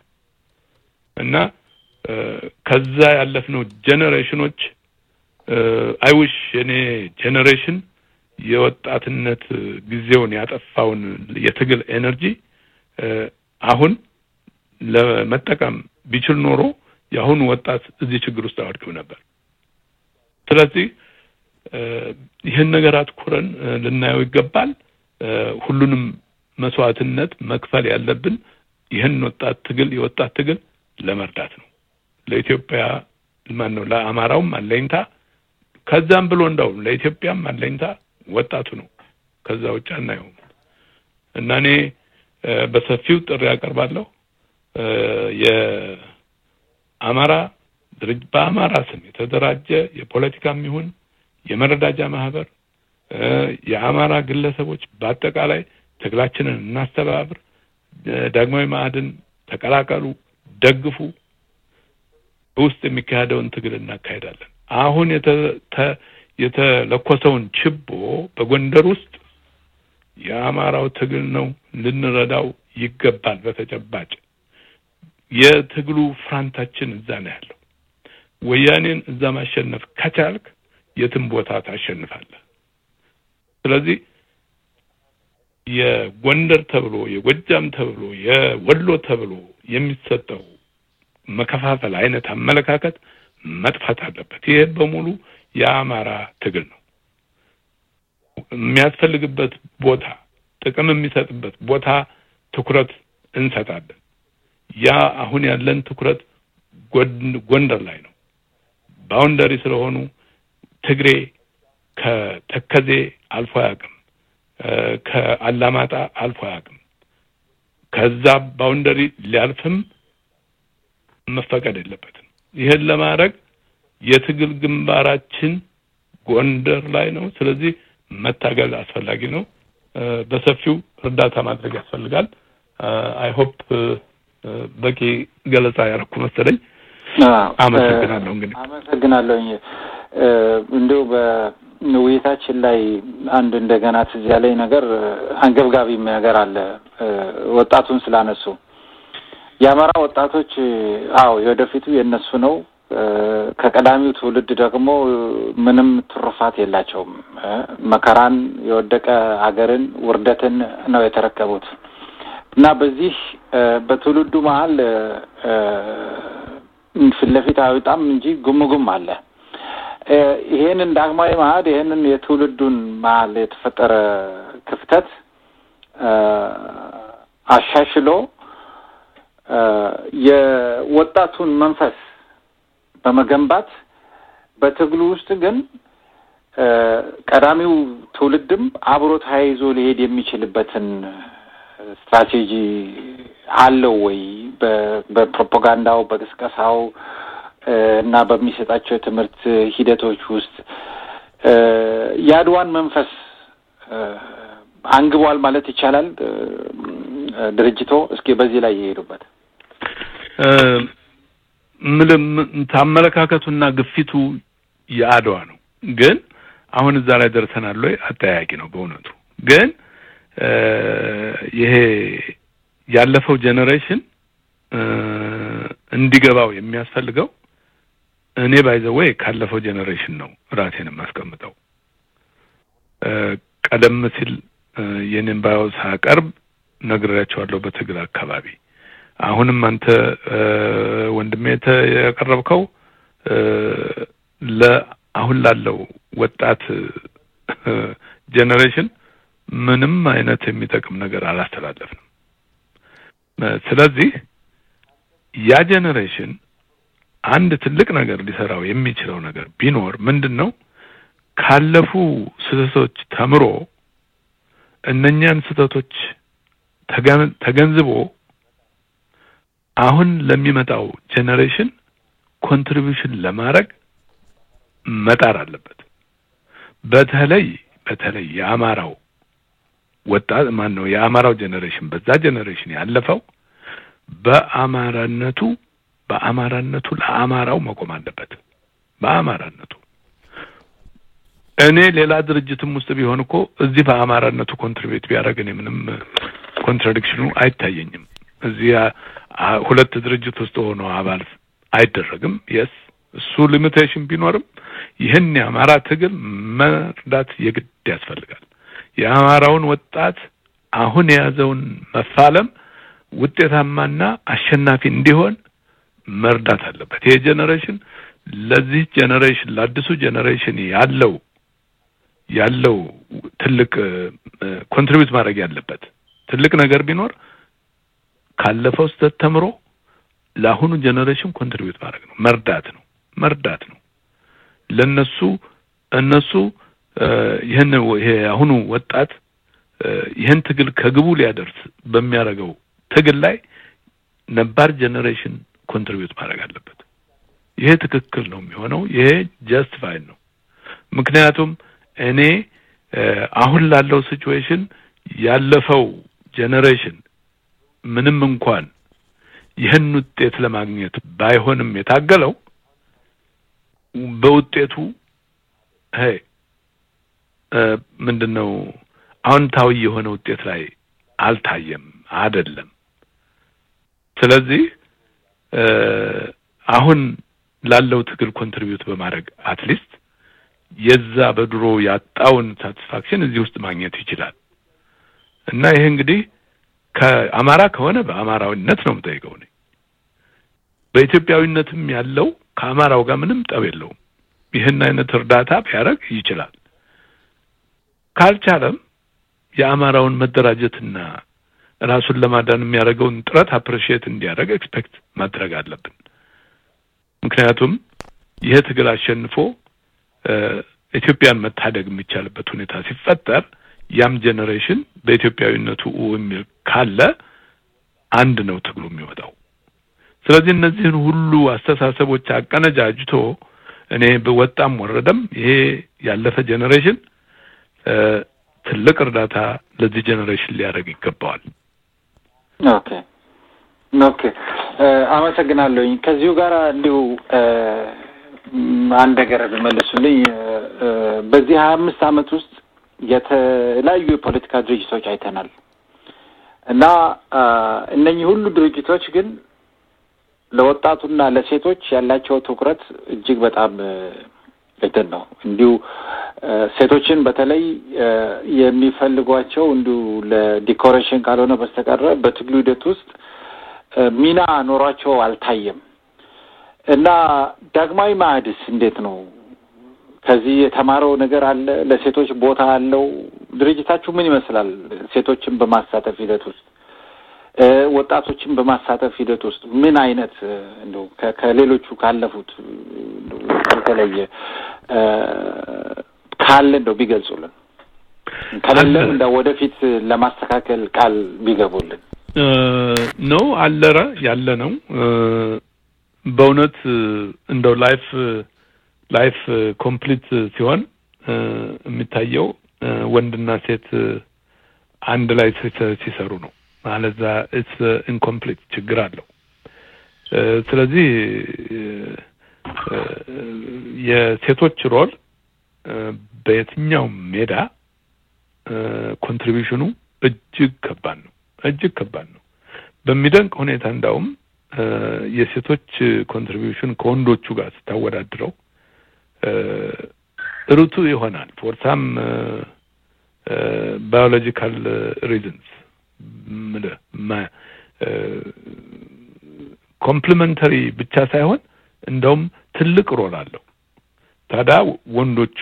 እና ከዛ ያለፍነው ጄኔሬሽኖች I wish የኔ generation የወጣትነት ጊዜውን ያጠፋውን የትግል energy አሁን ለመጠቀም ቢችል ኖሮ የአሁኑ ወጣት እዚህ ችግር ውስጥ አይወድቅም ነበር። ስለዚህ ይህን ነገር አትኩረን ልናየው ይገባል። ሁሉንም መስዋዕትነት መክፈል ያለብን ይህን ወጣት ትግል የወጣት ትግል ለመርዳት ነው። ለኢትዮጵያ ማን ነው ለአማራውም አለኝታ ከዛም ብሎ እንደውም ለኢትዮጵያም አለኝታ ወጣቱ ነው። ከዛ ውጭ አናየውም እና እኔ በሰፊው ጥሪ ያቀርባለሁ። የአማራ በአማራ ስም የተደራጀ የፖለቲካም ይሁን የመረዳጃ ማህበር የአማራ ግለሰቦች በአጠቃላይ ትግላችንን እናስተባብር። ዳግማዊ መአድን ተቀላቀሉ፣ ደግፉ። ውስጥ የሚካሄደውን ትግል እናካሄዳለን። አሁን የተለኮሰውን ችቦ በጎንደር ውስጥ የአማራው ትግል ነው፣ ልንረዳው ይገባል። በተጨባጭ የትግሉ ፍራንታችን እዛ ነው ያለው። ወያኔን እዛ ማሸነፍ ከቻልክ የትም ቦታ ታሸንፋለህ። ስለዚህ የጎንደር ተብሎ የጎጃም ተብሎ የወሎ ተብሎ የሚሰጠው መከፋፈል አይነት አመለካከት መጥፋት አለበት። ይሄ በሙሉ የአማራ ትግል ነው። የሚያስፈልግበት ቦታ፣ ጥቅም የሚሰጥበት ቦታ ትኩረት እንሰጣለን። ያ አሁን ያለን ትኩረት ጎንደር ላይ ነው። boundary ስለሆኑ ትግሬ ከተከዜ አልፎ አያውቅም። ከአላማጣ አልፎ አያውቅም። ከዛ boundary ሊያልፍም መፈቀድ የለበትም። ይህን ለማድረግ የትግል ግንባራችን ጎንደር ላይ ነው። ስለዚህ መታገል አስፈላጊ ነው። በሰፊው እርዳታ ማድረግ ያስፈልጋል። I hope በቂ ገለጻ ያደረኩ መሰለኝ። አመሰግናለሁ። እንግዲህ አመሰግናለሁኝ። እንዲሁ በውይይታችን ላይ አንድ እንደገና ትዝ ያለኝ ነገር አንገብጋቢም ነገር አለ። ወጣቱን ስላነሱ የአማራ ወጣቶች አዎ የወደፊቱ የእነሱ ነው። ከቀዳሚው ትውልድ ደግሞ ምንም ትሩፋት የላቸውም። መከራን፣ የወደቀ ሀገርን፣ ውርደትን ነው የተረከቡት እና በዚህ በትውልዱ መሀል ፊት ለፊት አይወጣም እንጂ ጉም ጉም አለ። ይሄንን ዳግማዊ መሀል ይሄንን የትውልዱን መሀል የተፈጠረ ክፍተት አሻሽሎ የወጣቱን መንፈስ በመገንባት በትግሉ ውስጥ ግን ቀዳሚው ትውልድም አብሮ ተያይዞ ሊሄድ የሚችልበትን ስትራቴጂ አለው ወይ? በፕሮፓጋንዳው፣ በቅስቀሳው እና በሚሰጣቸው የትምህርት ሂደቶች ውስጥ የአድዋን መንፈስ አንግቧል ማለት ይቻላል። ድርጅቶ እስኪ በዚህ ላይ የሄዱበት ምልም አመለካከቱና ግፊቱ የአድዋ ነው። ግን አሁን እዛ ላይ ደርሰናል ወይ አጠያያቂ ነው በእውነቱ። ግን ይሄ ያለፈው generation እንዲገባው የሚያስፈልገው እኔ by the way ካለፈው generation ነው ራሴን የማስቀምጠው። ቀደም ሲል የኔን bio ሳቀርብ ነግሬያቸዋለሁ በትግል አካባቢ አሁንም አንተ ወንድሜ ያቀረብከው ለአሁን ላለው ወጣት generation ምንም አይነት የሚጠቅም ነገር አላስተላለፍንም። ስለዚህ ያ generation አንድ ትልቅ ነገር ሊሰራው የሚችለው ነገር ቢኖር ምንድን ነው? ካለፉ ስህተቶች ተምሮ እነኛን ስህተቶች ተገንዝቦ አሁን ለሚመጣው generation contribution ለማድረግ መጣር አለበት። በተለይ በተለይ የአማራው ወጣት ማን ነው የአማራው generation በዛ generation ያለፈው በአማራነቱ በአማራነቱ ለአማራው መቆም አለበት። በአማራነቱ እኔ ሌላ ድርጅትም ውስጥ ቢሆን እኮ እዚህ በአማራነቱ contribute ቢያደርግ እኔ ምንም contradiction ኑ አይታየኝም። እዚህ ሁለት ድርጅት ውስጥ ሆኖ አባል አይደረግም። yes እሱ limitation ቢኖርም ይህን የአማራ ትግል መርዳት የግድ ያስፈልጋል። የአማራውን ወጣት አሁን የያዘውን መፋለም ውጤታማና አሸናፊ እንዲሆን መርዳት አለበት። ይሄ generation ለዚህ generation ለአዲሱ generation ያለው ያለው ትልቅ contribute ማድረግ ያለበት ትልቅ ነገር ቢኖር ካለፈው ስህተት ተምሮ ለአሁኑ generation contribute ማድረግ ነው፣ መርዳት ነው፣ መርዳት ነው። ለነሱ እነሱ ይህን ይሄ አሁኑ ወጣት ይህን ትግል ከግቡ ሊያደርስ በሚያደርገው ትግል ላይ ነባር generation contribute ማድረግ አለበት። ይሄ ትክክል ነው የሚሆነው። ይሄ justified ነው። ምክንያቱም እኔ አሁን ላለው situation ያለፈው generation ምንም እንኳን ይህን ውጤት ለማግኘት ባይሆንም የታገለው በውጤቱ ምንድን ነው አዎንታዊ የሆነ ውጤት ላይ አልታየም፣ አይደለም። ስለዚህ አሁን ላለው ትግል contribute በማድረግ at least የዛ በድሮ ያጣውን satisfaction እዚህ ውስጥ ማግኘት ይችላል እና ይሄ እንግዲህ ከአማራ ከሆነ በአማራዊነት ነው የምጠይቀው እኔ። በኢትዮጵያዊነትም ያለው ከአማራው ጋር ምንም ጠብ የለውም። ይህን አይነት እርዳታ ቢያደርግ ይችላል። ካልቻለም የአማራውን መደራጀትና ራሱን ለማዳን የሚያደርገውን ጥረት appreciate እንዲያደርግ expect ማድረግ አለብን። ምክንያቱም ይሄ ትግል አሸንፎ ኢትዮጵያን መታደግ የሚቻልበት ሁኔታ ሲፈጠር ያም generation በኢትዮጵያዊነቱ የሚል ካለ አንድ ነው ትግሉ የሚወጣው። ስለዚህ እነዚህን ሁሉ አስተሳሰቦች አቀነጃጅቶ እኔ በወጣም ወረደም ይሄ ያለፈ generation ትልቅ እርዳታ ለዚህ generation ሊያደርግ ይገባዋል። Okay። Okay፣ አመሰግናለሁኝ። ከዚሁ ጋር እንዲሁ አንድ ነገር ቢመልሱልኝ በዚህ ሀያ አምስት አመት ውስጥ የተለያዩ የፖለቲካ ድርጅቶች አይተናል። እና እነኚህ ሁሉ ድርጅቶች ግን ለወጣቱና ለሴቶች ያላቸው ትኩረት እጅግ በጣም እንትን ነው። እንዲሁ ሴቶችን በተለይ የሚፈልጓቸው እንዲሁ ለዲኮሬሽን ካልሆነ በስተቀረ በትግሉ ሂደት ውስጥ ሚና ኖሯቸው አልታየም እና ዳግማዊ ማዕድስ እንዴት ነው? ከዚህ የተማረው ነገር አለ? ለሴቶች ቦታ አለው? ድርጅታችሁ ምን ይመስላል? ሴቶችን በማሳተፍ ሂደት ውስጥ ወጣቶችን በማሳተፍ ሂደት ውስጥ ምን አይነት እንደው ከሌሎቹ ካለፉት የተለየ ካለ እንደው ቢገልጹልን፣ ከሌለም እንደው ወደፊት ለማስተካከል ቃል ቢገቡልን። ነው አለረ ያለ ነው። በእውነት እንደው life life complete ሲሆን የሚታየው ወንድና ሴት አንድ ላይ ሲሰሩ ነው። አለዛ it's incomplete ችግር አለው። ስለዚህ የሴቶች role በየትኛውም ሜዳ contribution ኑ እጅግ ከባድ ነው። እጅግ ከባድ ነው። በሚደንቅ ሁኔታ እንዳውም የሴቶች contribution ከወንዶቹ ጋር ስታወዳድረው ርቱ ይሆናል for some biological reasons complementary ብቻ ሳይሆን እንደውም ትልቅ role አለው። ታዲያ ወንዶቹ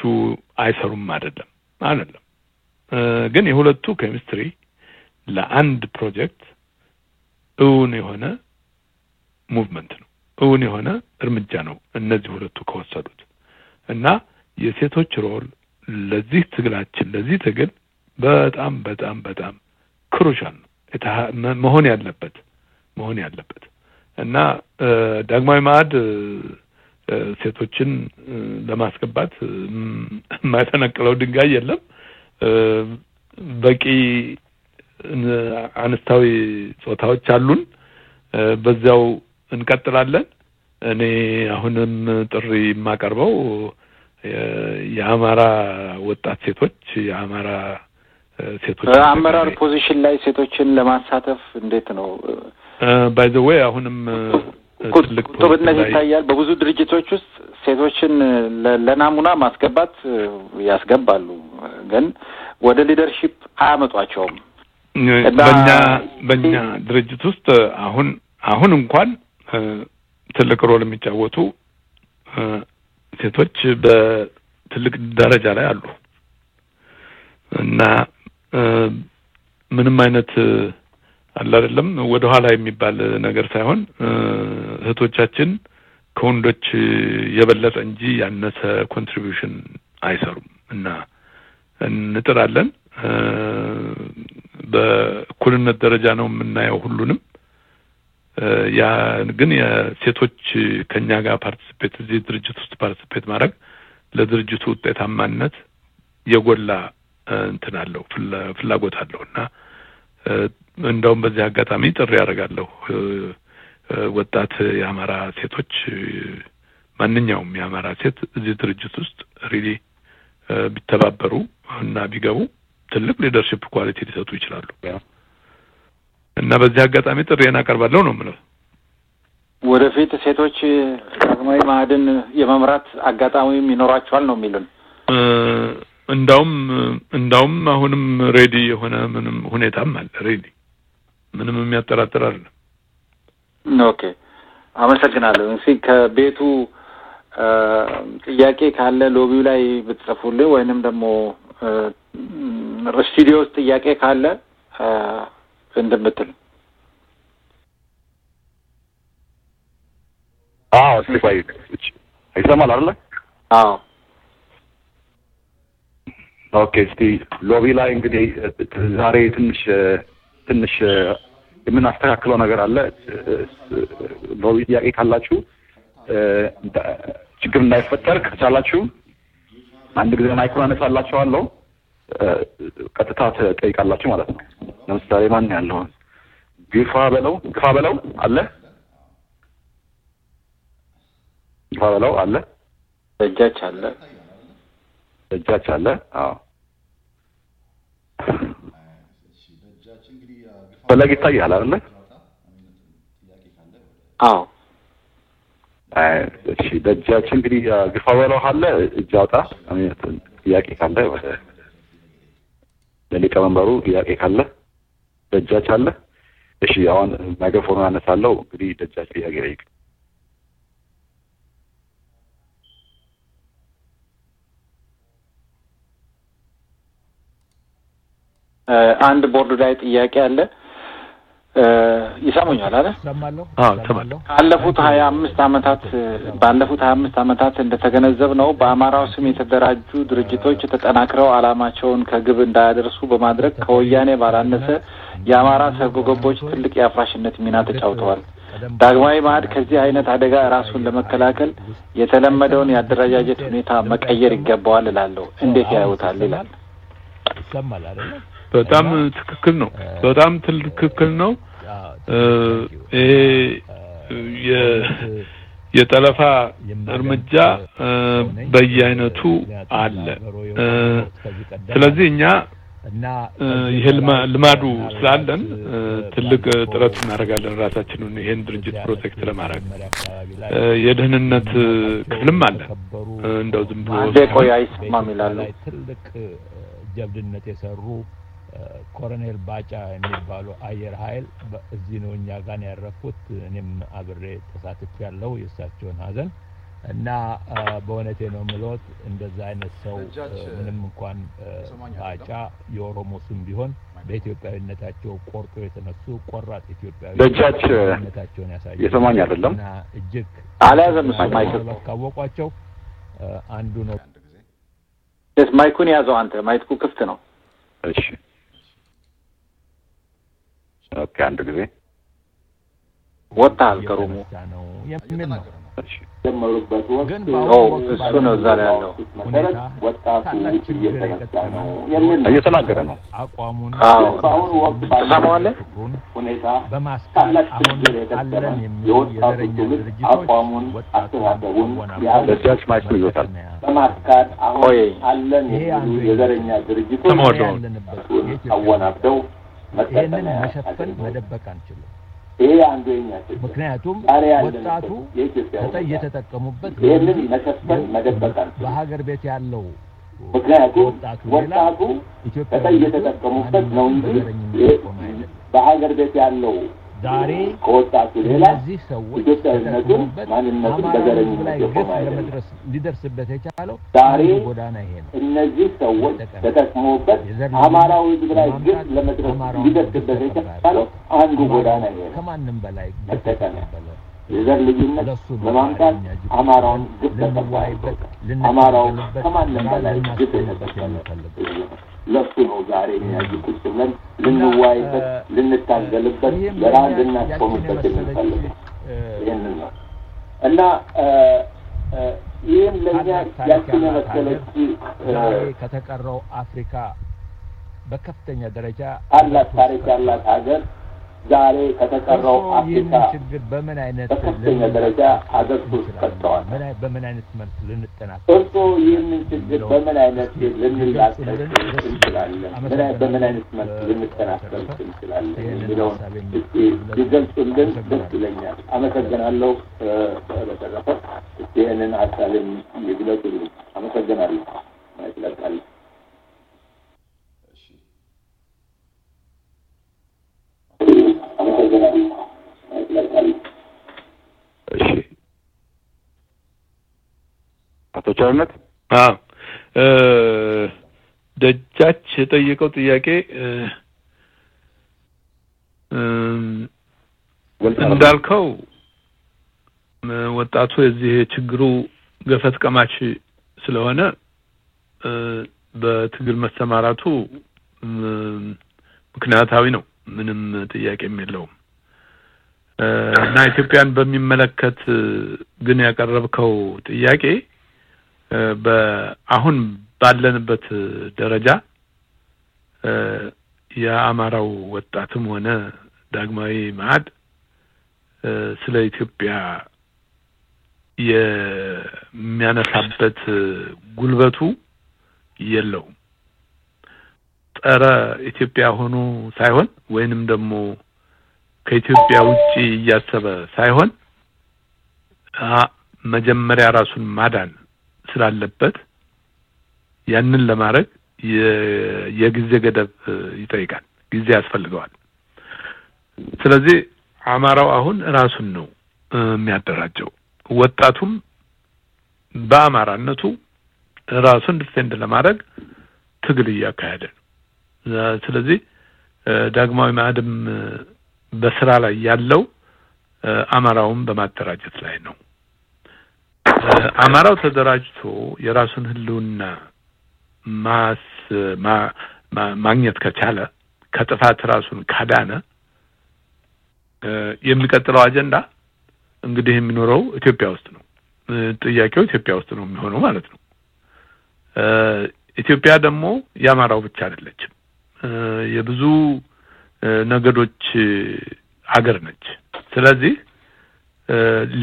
አይሰሩም አይደለም አይደለም። ግን የሁለቱ ኬሚስትሪ ለአንድ ፕሮጀክት እውን የሆነ movement ነው፣ እውን የሆነ እርምጃ ነው እነዚህ ሁለቱ ከወሰዱት እና የሴቶች ሮል ለዚህ ትግላችን ለዚህ ትግል በጣም በጣም በጣም ክሩሻል መሆን ያለበት መሆን ያለበት እና ዳግማዊ ማዕድ ሴቶችን ለማስገባት የማይፈነቅለው ድንጋይ የለም። በቂ አንስታዊ ጾታዎች አሉን። በዚያው እንቀጥላለን። እኔ አሁንም ጥሪ የማቀርበው የአማራ ወጣት ሴቶች የአማራ ሴቶች በአመራር position ላይ ሴቶችን ለማሳተፍ እንዴት ነው? by the way አሁንም ቁጥብነት ይታያል። በብዙ ድርጅቶች ውስጥ ሴቶችን ለናሙና ማስገባት ያስገባሉ፣ ግን ወደ ሊደርሺፕ አያመጧቸውም። በእኛ በእኛ ድርጅት ውስጥ አሁን አሁን እንኳን ትልቅ ሮል የሚጫወቱ ሴቶች በትልቅ ደረጃ ላይ አሉ እና ምንም አይነት አለ አይደለም ወደ ኋላ የሚባል ነገር ሳይሆን እህቶቻችን ከወንዶች የበለጠ እንጂ ያነሰ contribution አይሰሩም እና እንጥራለን። በእኩልነት ደረጃ ነው የምናየው ሁሉንም። ያ ግን የሴቶች ከኛ ጋር participate እዚህ ድርጅት ውስጥ participate ማድረግ ለድርጅቱ ውጤታማነት የጎላ እንትን አለው ፍላጎት አለው እና እንደውም በዚህ አጋጣሚ ጥሪ ያደርጋለሁ ወጣት የአማራ ሴቶች ማንኛውም የአማራ ሴት እዚህ ድርጅት ውስጥ really ቢተባበሩ እና ቢገቡ ትልቅ leadership quality ሊሰጡ ይችላሉ እና በዚህ አጋጣሚ ጥሪዬን አቀርባለሁ ነው የምለው። ወደፊት ሴቶች ዳግማዊ መዐሕድን የመምራት አጋጣሚም ይኖራቸዋል ነው የሚሉን። እንዳውም እንዳውም አሁንም ready የሆነ ምንም ሁኔታም አለ። ready ምንም የሚያጠራጥር አይደለም። Okay፣ አመሰግናለሁ። እስኪ ከቤቱ ጥያቄ ካለ lobby ው ላይ ብትጽፉልን ወይንም ደግሞ ስቱዲዮ ውስጥ ጥያቄ ካለ እንትን ብትል። አዎ፣ ይሰማል አይደለ? አዎ okay እስቲ ሎቢ ላይ እንግዲህ ዛሬ ትንሽ ትንሽ የምናስተካክለው ነገር አለ። ሎቢ ጥያቄ ካላችሁ ችግር እንዳይፈጠር ከቻላችሁ አንድ ጊዜ ማይክሮፎን አነሳላችኋለሁ። ቀጥታ ትጠይቃላችሁ ማለት ነው። ለምሳሌ ማን ያለው ግፋ በለው ግፋ በለው አለ ግፋ በለው አለ ደጃች አለ ደጃች አለ። አዎ ፈለግ ይታያል አይደለ? አዎ እሺ ደጃች እንግዲህ ግፋ በለው አለ እጅ አውጣ። ጥያቄ ካለ ወደ ለሊቀመንበሩ ጥያቄ ካለ ደጃች አለ። እሺ አሁን ማይክሮፎኑ ያነሳለው እንግዲህ ደጃች ጥያቄ ጠይቅ። አንድ ቦርድ ላይ ጥያቄ አለ። ይሰሙኛል አለ አዎ ተባለው ካለፉት ሀያ አምስት አመታት ባለፉት ሀያ አምስት አመታት እንደተገነዘብ ነው በአማራው ስም የተደራጁ ድርጅቶች ተጠናክረው አላማቸውን ከግብ እንዳያደርሱ በማድረግ ከወያኔ ባላነሰ የአማራ ሰርጎ ገቦች ትልቅ የአፍራሽነት ሚና ተጫውተዋል። ዳግማዊ ማዕድ ከዚህ አይነት አደጋ ራሱን ለመከላከል የተለመደውን የአደረጃጀት ሁኔታ መቀየር ይገባዋል እላለሁ። እንዴት ያዩታል? ይላል።? በጣም ትክክል ነው። በጣም ትክክል ነው። ይሄ የጠለፋ እርምጃ በየአይነቱ አለ። ስለዚህ እኛ ይሄ ልማዱ ስላለን ትልቅ ጥረት እናደርጋለን ራሳችንን ይሄን ድርጅት protect ለማድረግ የደህንነት ክፍልም አለ። እንደው ዝም ብሎ ቆይ አይሰማም ይላሉ። ትልቅ ጀብድነት የሰሩ ኮሎኔል ባጫ የሚባሉ አየር ኃይል እዚህ ነው እኛ ጋር ነው ያረፉት። እኔም አብሬ ተሳትፍ ያለው የእሳቸውን ሀዘን እና በእውነቴ ነው ምሎት እንደዛ አይነት ሰው ምንም እንኳን ባጫ የኦሮሞ ስም ቢሆን በኢትዮጵያዊነታቸው ቆርጦ የተነሱ ቆራጥ ኢትዮጵያዊ ነታቸውን ያሳዩ የሰማኝ አይደለም እና እጅግ አልያዘም እሱ ማይክ ካወቋቸው አንዱ ነው። ስ ማይኩን ያዘው አንተ ማይኩ ክፍት ነው። እሺ ኦኬ አንድ ጊዜ ወጥተሃል ከሩሙ ነው የሚል ነው። እሺ ጀመሩበት ወቅት እሱ ነው እዛ ላይ ያለው። መሰረት ወጣቱ እየተነሳ ነው እየተናገረ ነው። አቋሙን አዎ በአሁኑ ወቅት? ፍቅሩን ሁኔታ ታላቅ አሁን ችግር የገጠመ አለን የሚሉ የወጣቱ ትውልድ አቋሙን አስተሳሰቡን ደጃች ማይኩን ይዞታል። በማስካድ አሁን ቆይ። አለን የሚሉ የዘረኛ ድርጅቶች አወናብደው ይህንን መሸፈን መደበቅ አንችልም። ይሄ አንዱ የኛ ችግር ምክንያቱም ወጣቱ እየተጠቀሙበት ይህንን መሸፈን መደበቅ አንችልም። በሀገር ቤት ያለው ምክንያቱም ወጣቱ እየተጠቀሙበት ነው እንጂ በሀገር ቤት ያለው ዛሬ ከወጣቱ ሌላ ሰዎች ኢትዮጵያዊነቱን ማንነቱን በዘረኝነት ለመድረስ ሊደርስበት የቻለው ዛሬ ጎዳና ይሄ ነው። እነዚህ ሰዎች ተጠቅመውበት አማራው ሕዝብ ላይ ግፍ ለመድረስ አማራውን ሊደርስበት የቻለው አንዱ ጎዳና ይሄ ነው። ከማንም በላይ መጠቀሚያ የዘር ልዩነት በማምጣት አማራውን ግፍ ተቀባይበት አማራው ልንታገልበት፣ ከማንም በላይ ግፍ የምንፈልገው። ለሱ ነው ዛሬ እዚህ ቁጭ ብለን ልንወያይበት፣ እና ልንታገልበት፣ ለእኛ ልናስቆምበት የምንፈልገው ይህንን ነው። እና ይህም ለእኛ ያችን የመሰለች ከተቀረው አፍሪካ በከፍተኛ ደረጃ ታላቅ ታሪክ ያላት ሀገር ዛሬ ከተቀረው አፍሪካ በምን አይነት በከፍተኛ ደረጃ ምን አይ- በምን አይነት መልክ ልንጠናከር እርስዎ ይህንን ችግር በምን አይነት ልንላቀቅ እንችላለን? በምን አይነት መልክ ልንጠናከር እንችላለን የሚለውን ሊገልጹልን ደስ ይለኛል። አመሰግናለሁ። በተረፈ ይህንን ሀሳብን ይግለጹልኝ። አመሰግናለሁ። ማየት እለቃለሁ። አመሰግናለሁ። ማየት እለቃለሁ። እሺ አቶ ቸርነት ደጃች የጠየቀው ጥያቄ እንዳልከው ወጣቱ የዚህ የችግሩ ገፈት ቀማች ስለሆነ በትግል መሰማራቱ ምክንያታዊ ነው። ምንም ጥያቄም የለውም። እና ኢትዮጵያን በሚመለከት ግን ያቀረብከው ጥያቄ በአሁን ባለንበት ደረጃ የአማራው ወጣትም ሆነ ዳግማዊ ማዕድ ስለ ኢትዮጵያ የሚያነሳበት ጉልበቱ የለውም። ጸረ ኢትዮጵያ ሆኖ ሳይሆን ወይንም ደግሞ ከኢትዮጵያ ውጪ እያሰበ ሳይሆን መጀመሪያ ራሱን ማዳን ስላለበት ያንን ለማድረግ የጊዜ ገደብ ይጠይቃል፣ ጊዜ ያስፈልገዋል። ስለዚህ አማራው አሁን ራሱን ነው የሚያደራጀው። ወጣቱም በአማራነቱ ራሱን ዲፌንድ ለማድረግ ትግል እያካሄደ ነው። ስለዚህ ዳግማዊ ማዕድም በስራ ላይ ያለው አማራውን በማደራጀት ላይ ነው። አማራው ተደራጅቶ የራሱን ህልውና ማስ ማግኘት ከቻለ ከጥፋት ራሱን ካዳነ የሚቀጥለው አጀንዳ እንግዲህ የሚኖረው ኢትዮጵያ ውስጥ ነው። ጥያቄው ኢትዮጵያ ውስጥ ነው የሚሆነው ማለት ነው። ኢትዮጵያ ደግሞ የአማራው ብቻ አይደለችም። የብዙ ነገዶች አገር ነች። ስለዚህ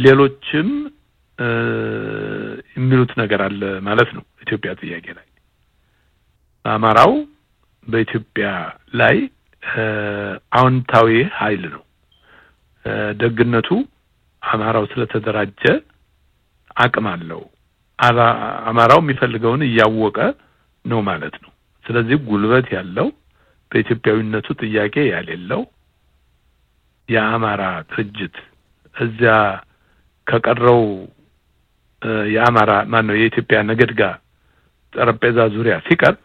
ሌሎችም የሚሉት ነገር አለ ማለት ነው። ኢትዮጵያ ጥያቄ ላይ አማራው በኢትዮጵያ ላይ አዎንታዊ ኃይል ነው። ደግነቱ አማራው ስለተደራጀ አቅም አለው። አማራው የሚፈልገውን እያወቀ ነው ማለት ነው። ስለዚህ ጉልበት ያለው በኢትዮጵያዊነቱ ጥያቄ ያሌለው የአማራ ድርጅት እዚያ ከቀረው የአማራ ማን ነው የኢትዮጵያ ነገድ ጋር ጠረጴዛ ዙሪያ ሲቀርብ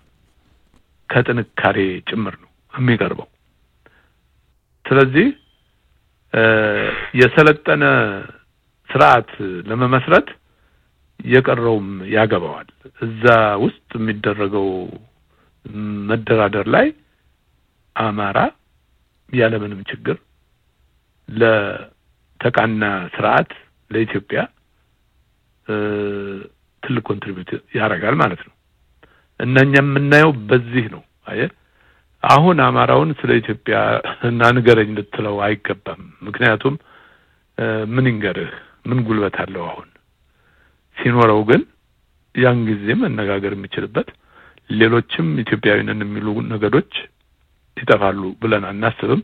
ከጥንካሬ ጭምር ነው የሚቀርበው። ስለዚህ የሰለጠነ ስርዓት ለመመስረት የቀረውም ያገባዋል። እዛ ውስጥ የሚደረገው መደራደር ላይ አማራ ያለምንም ችግር ለተቃና ስርዓት ለኢትዮጵያ ትልቅ ኮንትሪቢዩት ያደርጋል ማለት ነው። እና እኛ የምናየው በዚህ ነው። አየህ አሁን አማራውን ስለ ኢትዮጵያ እና ንገረኝ ልትለው አይገባም። ምክንያቱም ምን ይንገርህ፣ ምን ጉልበት አለው አሁን ሲኖረው ግን ያን ጊዜ መነጋገር የሚችልበት ሌሎችም ኢትዮጵያዊ ነን የሚሉ ነገዶች ይጠፋሉ ብለን አናስብም።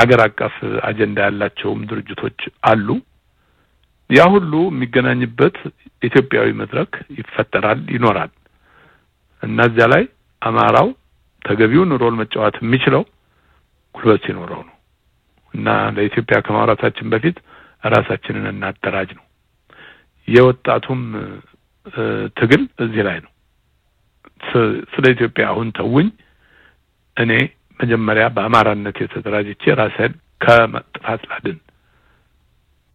አገር አቀፍ አጀንዳ ያላቸውም ድርጅቶች አሉ። ያ ሁሉ የሚገናኝበት ኢትዮጵያዊ መድረክ ይፈጠራል፣ ይኖራል እና እዚያ ላይ አማራው ተገቢውን ሮል መጫወት የሚችለው ጉልበት ሲኖረው ነው እና ለኢትዮጵያ ከማውራታችን በፊት ራሳችንን እናደራጅ ነው። የወጣቱም ትግል እዚህ ላይ ነው። ስለ ኢትዮጵያ አሁን ተውኝ፣ እኔ መጀመሪያ በአማራነት የተደራጅቼ ራሴን ከመጥፋት ላድን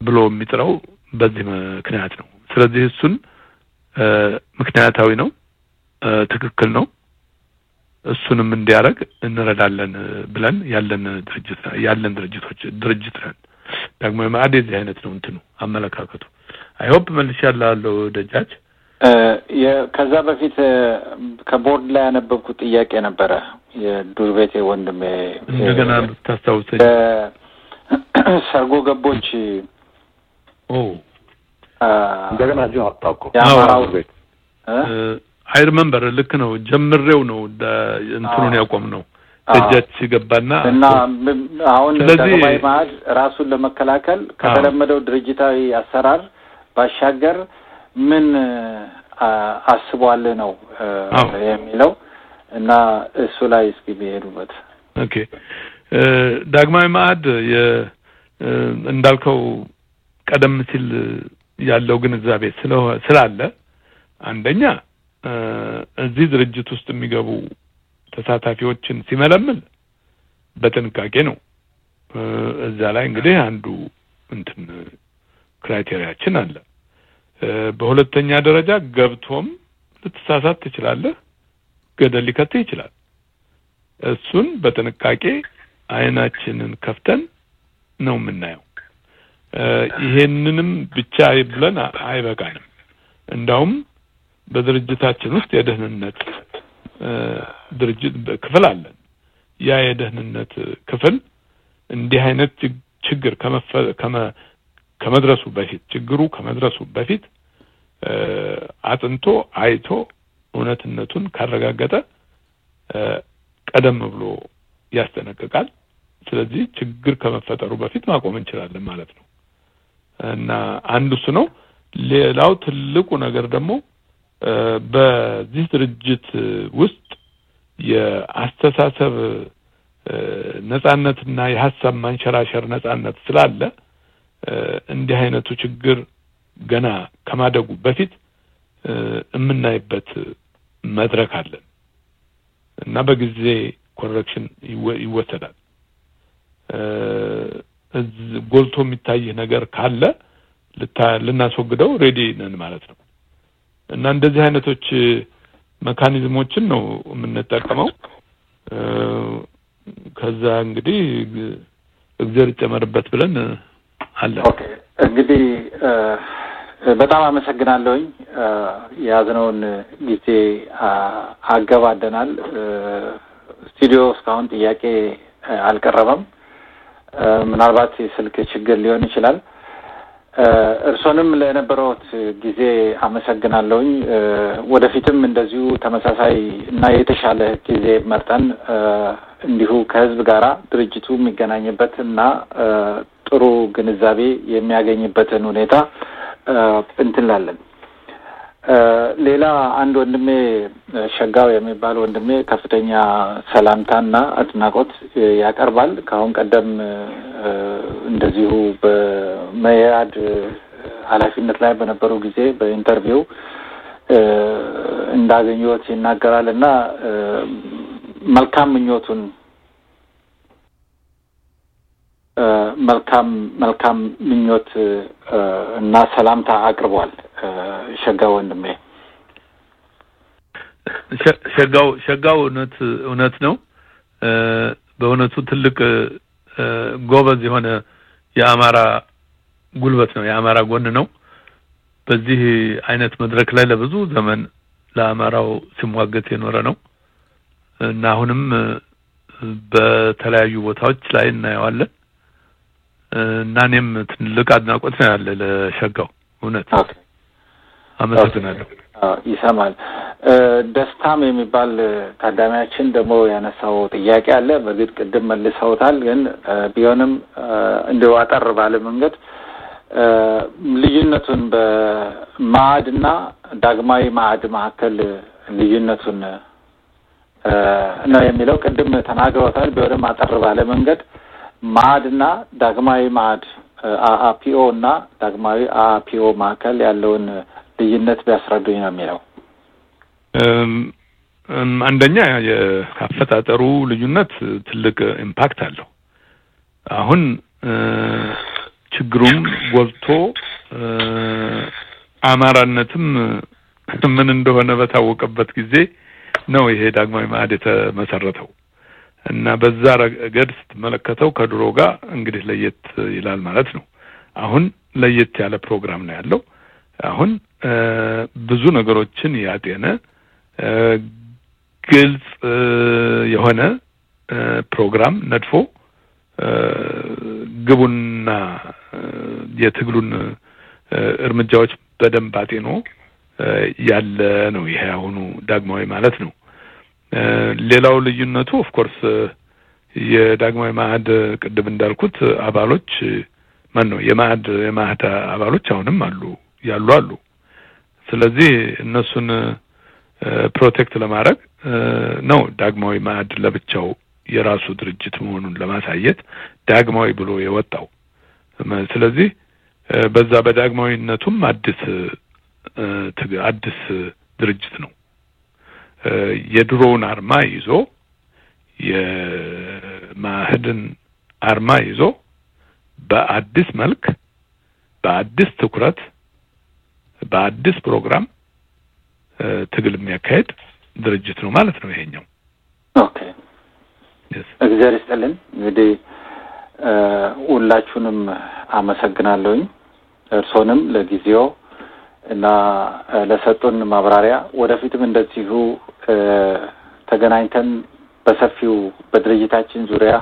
ብሎ የሚጥረው በዚህ ምክንያት ነው። ስለዚህ እሱን ምክንያታዊ ነው፣ ትክክል ነው። እሱንም እንዲያደርግ እንረዳለን ብለን ያለን ድርጅት ያለን ድርጅቶች ድርጅት ነን። ደግሞ ማዕድ የዚህ አይነት ነው እንትኑ አመለካከቱ። አይሆፕ መልሻለሁ ደጃች። ከዛ በፊት ከቦርድ ላይ ያነበብኩት ጥያቄ ነበረ። የዱር ቤቴ ወንድሜ እንደገና ብታስታውሰኝ። ሰርጎ ገቦች እንደገና I remember ልክ ነው። ጀምሬው ነው እንትኑን ያቆም ነው። ደጃች ሲገባና እና አሁን ዳግማዊ መዐሕድ ራሱን ለመከላከል ከተለመደው ድርጅታዊ አሰራር ባሻገር ምን አስቧል ነው የሚለው እና እሱ ላይ እስኪ ቢሄዱበት። okay ዳግማዊ መዐሕድ እንዳልከው ቀደም ሲል ያለው ግንዛቤ ስላለ አንደኛ እዚህ ድርጅት ውስጥ የሚገቡ ተሳታፊዎችን ሲመለምል በጥንቃቄ ነው። እዛ ላይ እንግዲህ አንዱ እንትን criteria ችን አለ። በሁለተኛ ደረጃ ገብቶም ልትሳሳት ትችላለህ፣ ገደል ሊከትህ ይችላል። እሱን በጥንቃቄ አይናችንን ከፍተን ነው የምናየው። ይሄንንም ብቻ ብለን አይበቃንም። እንዳውም በድርጅታችን ውስጥ የደህንነት ድርጅት ክፍል አለን። ያ የደህንነት ክፍል እንዲህ አይነት ችግር ከመድረሱ በፊት ችግሩ ከመድረሱ በፊት አጥንቶ አይቶ እውነትነቱን ካረጋገጠ ቀደም ብሎ ያስጠነቅቃል። ስለዚህ ችግር ከመፈጠሩ በፊት ማቆም እንችላለን ማለት ነው እና አንዱ እሱ ነው። ሌላው ትልቁ ነገር ደግሞ በዚህ ድርጅት ውስጥ የአስተሳሰብ ነጻነትና የሀሳብ ማንሸራሸር ነጻነት ስላለ እንዲህ አይነቱ ችግር ገና ከማደጉ በፊት የምናይበት መድረክ አለን እና በጊዜ correction ይወሰዳል። ጎልቶ የሚታይ ነገር ካለ ልናስወግደው ready ነን ማለት ነው እና እንደዚህ አይነቶች mechanism ኦችን ነው የምንጠቀመው። ከዛ እንግዲህ እግዜር ይጨመርበት ብለን አለን። እንግዲህ በጣም አመሰግናለሁኝ። የያዝነውን ጊዜ አገባደናል። ስቱዲዮ እስካሁን ጥያቄ አልቀረበም። ምናልባት የስልክ ችግር ሊሆን ይችላል። እርሶንም ለነበረውት ጊዜ አመሰግናለሁኝ። ወደፊትም እንደዚሁ ተመሳሳይ እና የተሻለ ጊዜ መርጠን እንዲሁ ከህዝብ ጋራ ድርጅቱ የሚገናኝበት እና ጥሩ ግንዛቤ የሚያገኝበትን ሁኔታ እንትንላለን። ሌላ አንድ ወንድሜ ሸጋው የሚባል ወንድሜ ከፍተኛ ሰላምታና አድናቆት ያቀርባል። ከአሁን ቀደም እንደዚሁ በመያድ ኃላፊነት ላይ በነበሩ ጊዜ በኢንተርቪው እንዳገኘሁት ይናገራል እና መልካም ምኞቱን መልካም መልካም ምኞት እና ሰላምታ አቅርቧል። ሸጋ ወንድሜ ሸጋው ሸጋው እውነት እውነት ነው። በእውነቱ ትልቅ ጎበዝ የሆነ የአማራ ጉልበት ነው፣ የአማራ ጎን ነው። በዚህ አይነት መድረክ ላይ ለብዙ ዘመን ለአማራው ሲሟገት የኖረ ነው እና አሁንም በተለያዩ ቦታዎች ላይ እናየዋለን እና እኔም ትልቅ አድናቆት ነው ያለ ለሸጋው እውነት አመሰግናለሁ። ይሰማል። ደስታም የሚባል ታዳሚያችን ደግሞ ያነሳው ጥያቄ አለ። በግድ ቅድም መልሰውታል፣ ግን ቢሆንም እንዲሁ አጠር ባለ መንገድ ልዩነቱን በማዕድና ዳግማዊ ማዕድ መካከል ልዩነቱን ነው የሚለው። ቅድም ተናግረውታል። ቢሆንም አጠር ባለ መንገድ ማዕድና ዳግማዊ ማዕድ አፒኦ እና ዳግማዊ አፒኦ መካከል ያለውን ልዩነት ቢያስረዱኝ ነው የሚለው። አንደኛ የአፈጣጠሩ ልዩነት ትልቅ impact አለው። አሁን ችግሩም ጎልቶ አማራነትም ምን እንደሆነ በታወቀበት ጊዜ ነው ይሄ ዳግማዊ መዐሕድ የተመሰረተው እና በዛ ረገድ ስትመለከተው ከድሮ ጋር እንግዲህ ለየት ይላል ማለት ነው። አሁን ለየት ያለ ፕሮግራም ነው ያለው። አሁን ብዙ ነገሮችን ያጤነ ግልጽ የሆነ ፕሮግራም ነድፎ ግቡንና የትግሉን እርምጃዎች በደንብ አጤኖ ያለ ነው ይሄ አሁኑ ዳግማዊ ማለት ነው። ሌላው ልዩነቱ of course የዳግማዊ መዐሕድ ቅድም እንዳልኩት አባሎች ማን ነው የመዐሕድ የመዐሕድ አባሎች አሁንም አሉ ያሉ አሉ። ስለዚህ እነሱን ፕሮቴክት ለማድረግ ነው ዳግማዊ ማዕድ ለብቻው የራሱ ድርጅት መሆኑን ለማሳየት ዳግማዊ ብሎ የወጣው። ስለዚህ በዛ በዳግማዊነቱም አዲስ አዲስ ድርጅት ነው። የድሮውን አርማ ይዞ የማህድን አርማ ይዞ በአዲስ መልክ በአዲስ ትኩረት በአዲስ ፕሮግራም ትግል የሚያካሄድ ድርጅት ነው ማለት ነው ይሄኛው። okay እግዚአብሔር ይስጥልን። እንግዲህ ሁላችሁንም አመሰግናለሁኝ እርሶንም ለጊዜው እና ለሰጡን ማብራሪያ ወደፊትም እንደዚሁ ተገናኝተን በሰፊው በድርጅታችን ዙሪያ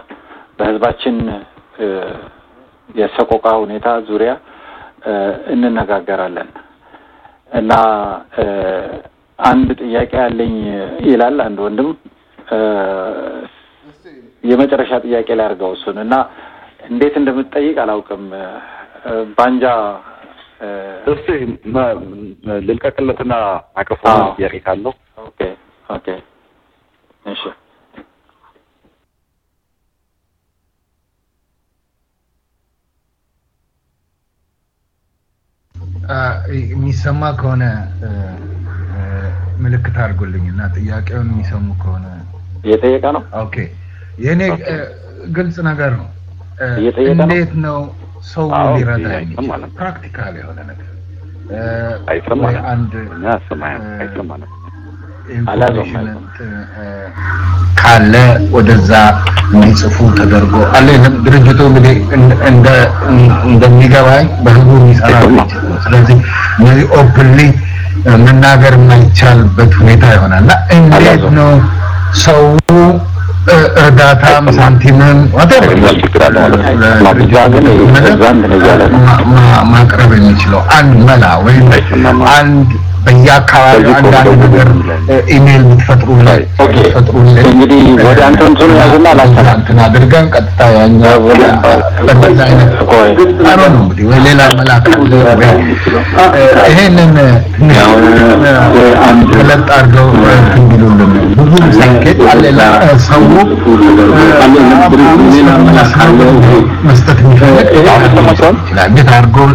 በህዝባችን የሰቆቃ ሁኔታ ዙሪያ እንነጋገራለን እና አንድ ጥያቄ አለኝ ይላል አንድ ወንድም። የመጨረሻ ጥያቄ ላይ አድርገው እሱን እና እንዴት እንደምትጠይቅ አላውቅም። ባንጃ እስቲ ልልቀቅለትና ማይክሮፎን ጥያቄ ካለው okay እሺ የሚሰማ ከሆነ ምልክት አድርጎልኝ እና ጥያቄውን የሚሰሙ ከሆነ እየጠየቀ ነው። okay። የእኔ ግልጽ ነገር ነው። እንዴት ነው ሰው ሊረዳ የሚችል practical የሆነ ነገር። አንድ information ካለ ወደዛ እንዲጽፉ ተደርጎ አለንም ድርጅቱ እንግዲህ እንደ- እንደ እንደሚገባኝ በህቡዕ የሚሰራ ድርጅት ነው። ስለዚህ እነዚህ openly መናገር የማይቻልበት ሁኔታ ይሆናል። እና እንዴት ነው ሰው እርዳታም ሳንቲምም ማቅረብ የሚችለው አንድ መላ ወይም አንድ በየአካባቢው አንዳንድ ነገር እ፣ ኢሜይል ብትፈጥሩልን ብትፈጥሩልን እንግዲህ ወደ አንተ ያዝና እንትን አድርገን ቀጥታ ያኛው በዛ አይነት አሮ ነው እንግዲህ ወይ ሌላ መላክ ይሄንን ገለጥ አድርገው እ፣ እንትን ቢሉልን ብዙ ሳይኬድ አለላ ሰው መስጠት የሚፈልግ ይችላል። እንዴት አድርገው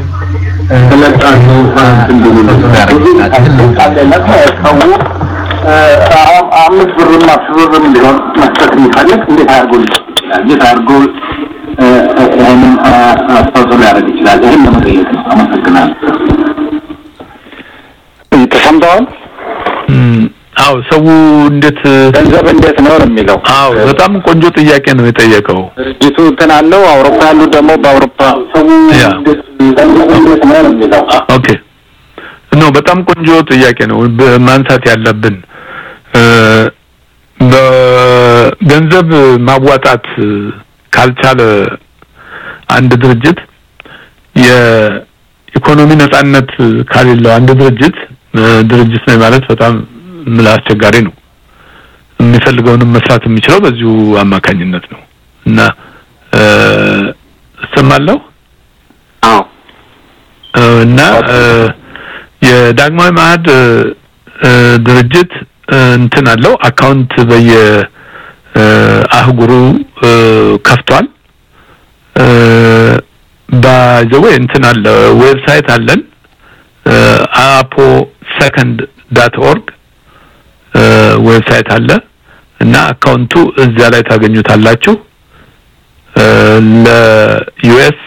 አምስት ብርም አስር ብርም ቢሆን መስጠት የሚፈልግ እንዴት አድርጎ ይችላል? እንዴት አድርጎ ይህንን አስተዋጽኦ ሊያደርግ ይችላል? ይህን ለመጠየቅ ነው። አመሰግናለሁ። ተሰምተዋል። አዎ ሰው እንዴት ገንዘብ እንዴት ነው ነው የሚለው። አዎ በጣም ቆንጆ ጥያቄ ነው የጠየቀው። ድርጅቱ እንትን አለው። አውሮፓ ያሉት ደግሞ በአውሮፓ ያ ገንዘብ እንዴት ነው ነው የሚለው okay no በጣም ቆንጆ ጥያቄ ነው ማንሳት ያለብን በገንዘብ ማዋጣት ካልቻለ አንድ ድርጅት የኢኮኖሚ ነጻነት ካሌለው አንድ ድርጅት ድርጅት ነው ማለት በጣም አስቸጋሪ ነው። የሚፈልገውንም መስራት የሚችለው በዚሁ አማካኝነት ነው። እና እሰማለሁ? አዎ። እና የዳግማዊ መዐሕድ ድርጅት እንትን አለው። account በየ አህጉሩ ከፍቷል። by the way እንትን አለ website አለን። AAPO second dot org website አለ እና account ኡ እዚያ ላይ ታገኙታላችሁ። ለ US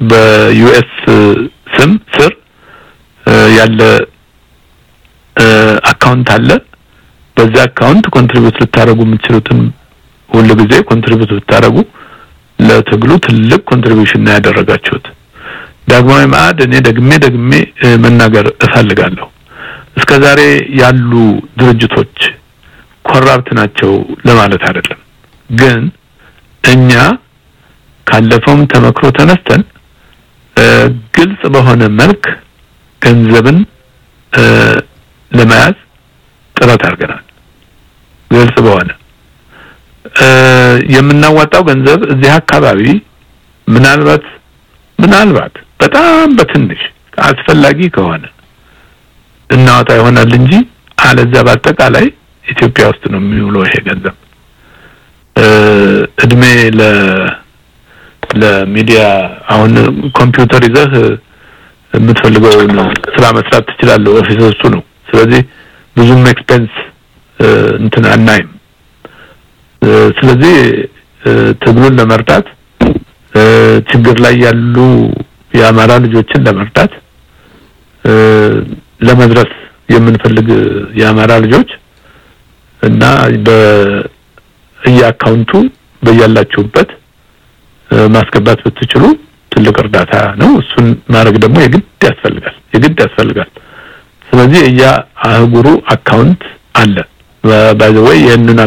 በ US ስም ስር ያለ account አለ። በዛ account contribute ልታደርጉ የምትችሉትን ሁሉ ጊዜ contribute ብታደርጉ ለትግሉ ትልቅ contribution ነው ያደረጋችሁት። ዳግማዊ ማዕድ እኔ ደግሜ ደግሜ መናገር እፈልጋለሁ። እስከ ዛሬ ያሉ ድርጅቶች ኮራፕት ናቸው ለማለት አይደለም፣ ግን እኛ ካለፈውም ተመክሮ ተነስተን ግልጽ በሆነ መልክ ገንዘብን ለመያዝ ጥረት አድርገናል። ግልጽ በሆነ የምናዋጣው ገንዘብ እዚህ አካባቢ ምናልባት ምናልባት በጣም በትንሽ አስፈላጊ ከሆነ እናወጣ ይሆናል እንጂ አለዚያ በአጠቃላይ ኢትዮጵያ ውስጥ ነው የሚውለው ይሄ ገንዘብ። እድሜ ለ ለሚዲያ አሁን ኮምፒውተር ይዘህ የምትፈልገውን ስራ መስራት ትችላለህ። office እሱ ነው። ስለዚህ ብዙም expense እንትን አናይም። ስለዚህ ትግሉን ለመርዳት ችግር ላይ ያሉ የአማራ ልጆችን ለመርዳት ለመድረስ የምንፈልግ የአማራ ልጆች እና በየ account ኡ በያላችሁበት ማስገባት ብትችሉ ትልቅ እርዳታ ነው። እሱን ማድረግ ደግሞ የግድ ያስፈልጋል የግድ ያስፈልጋል። ስለዚህ በየ አህጉሩ account አለ by the way ይህንን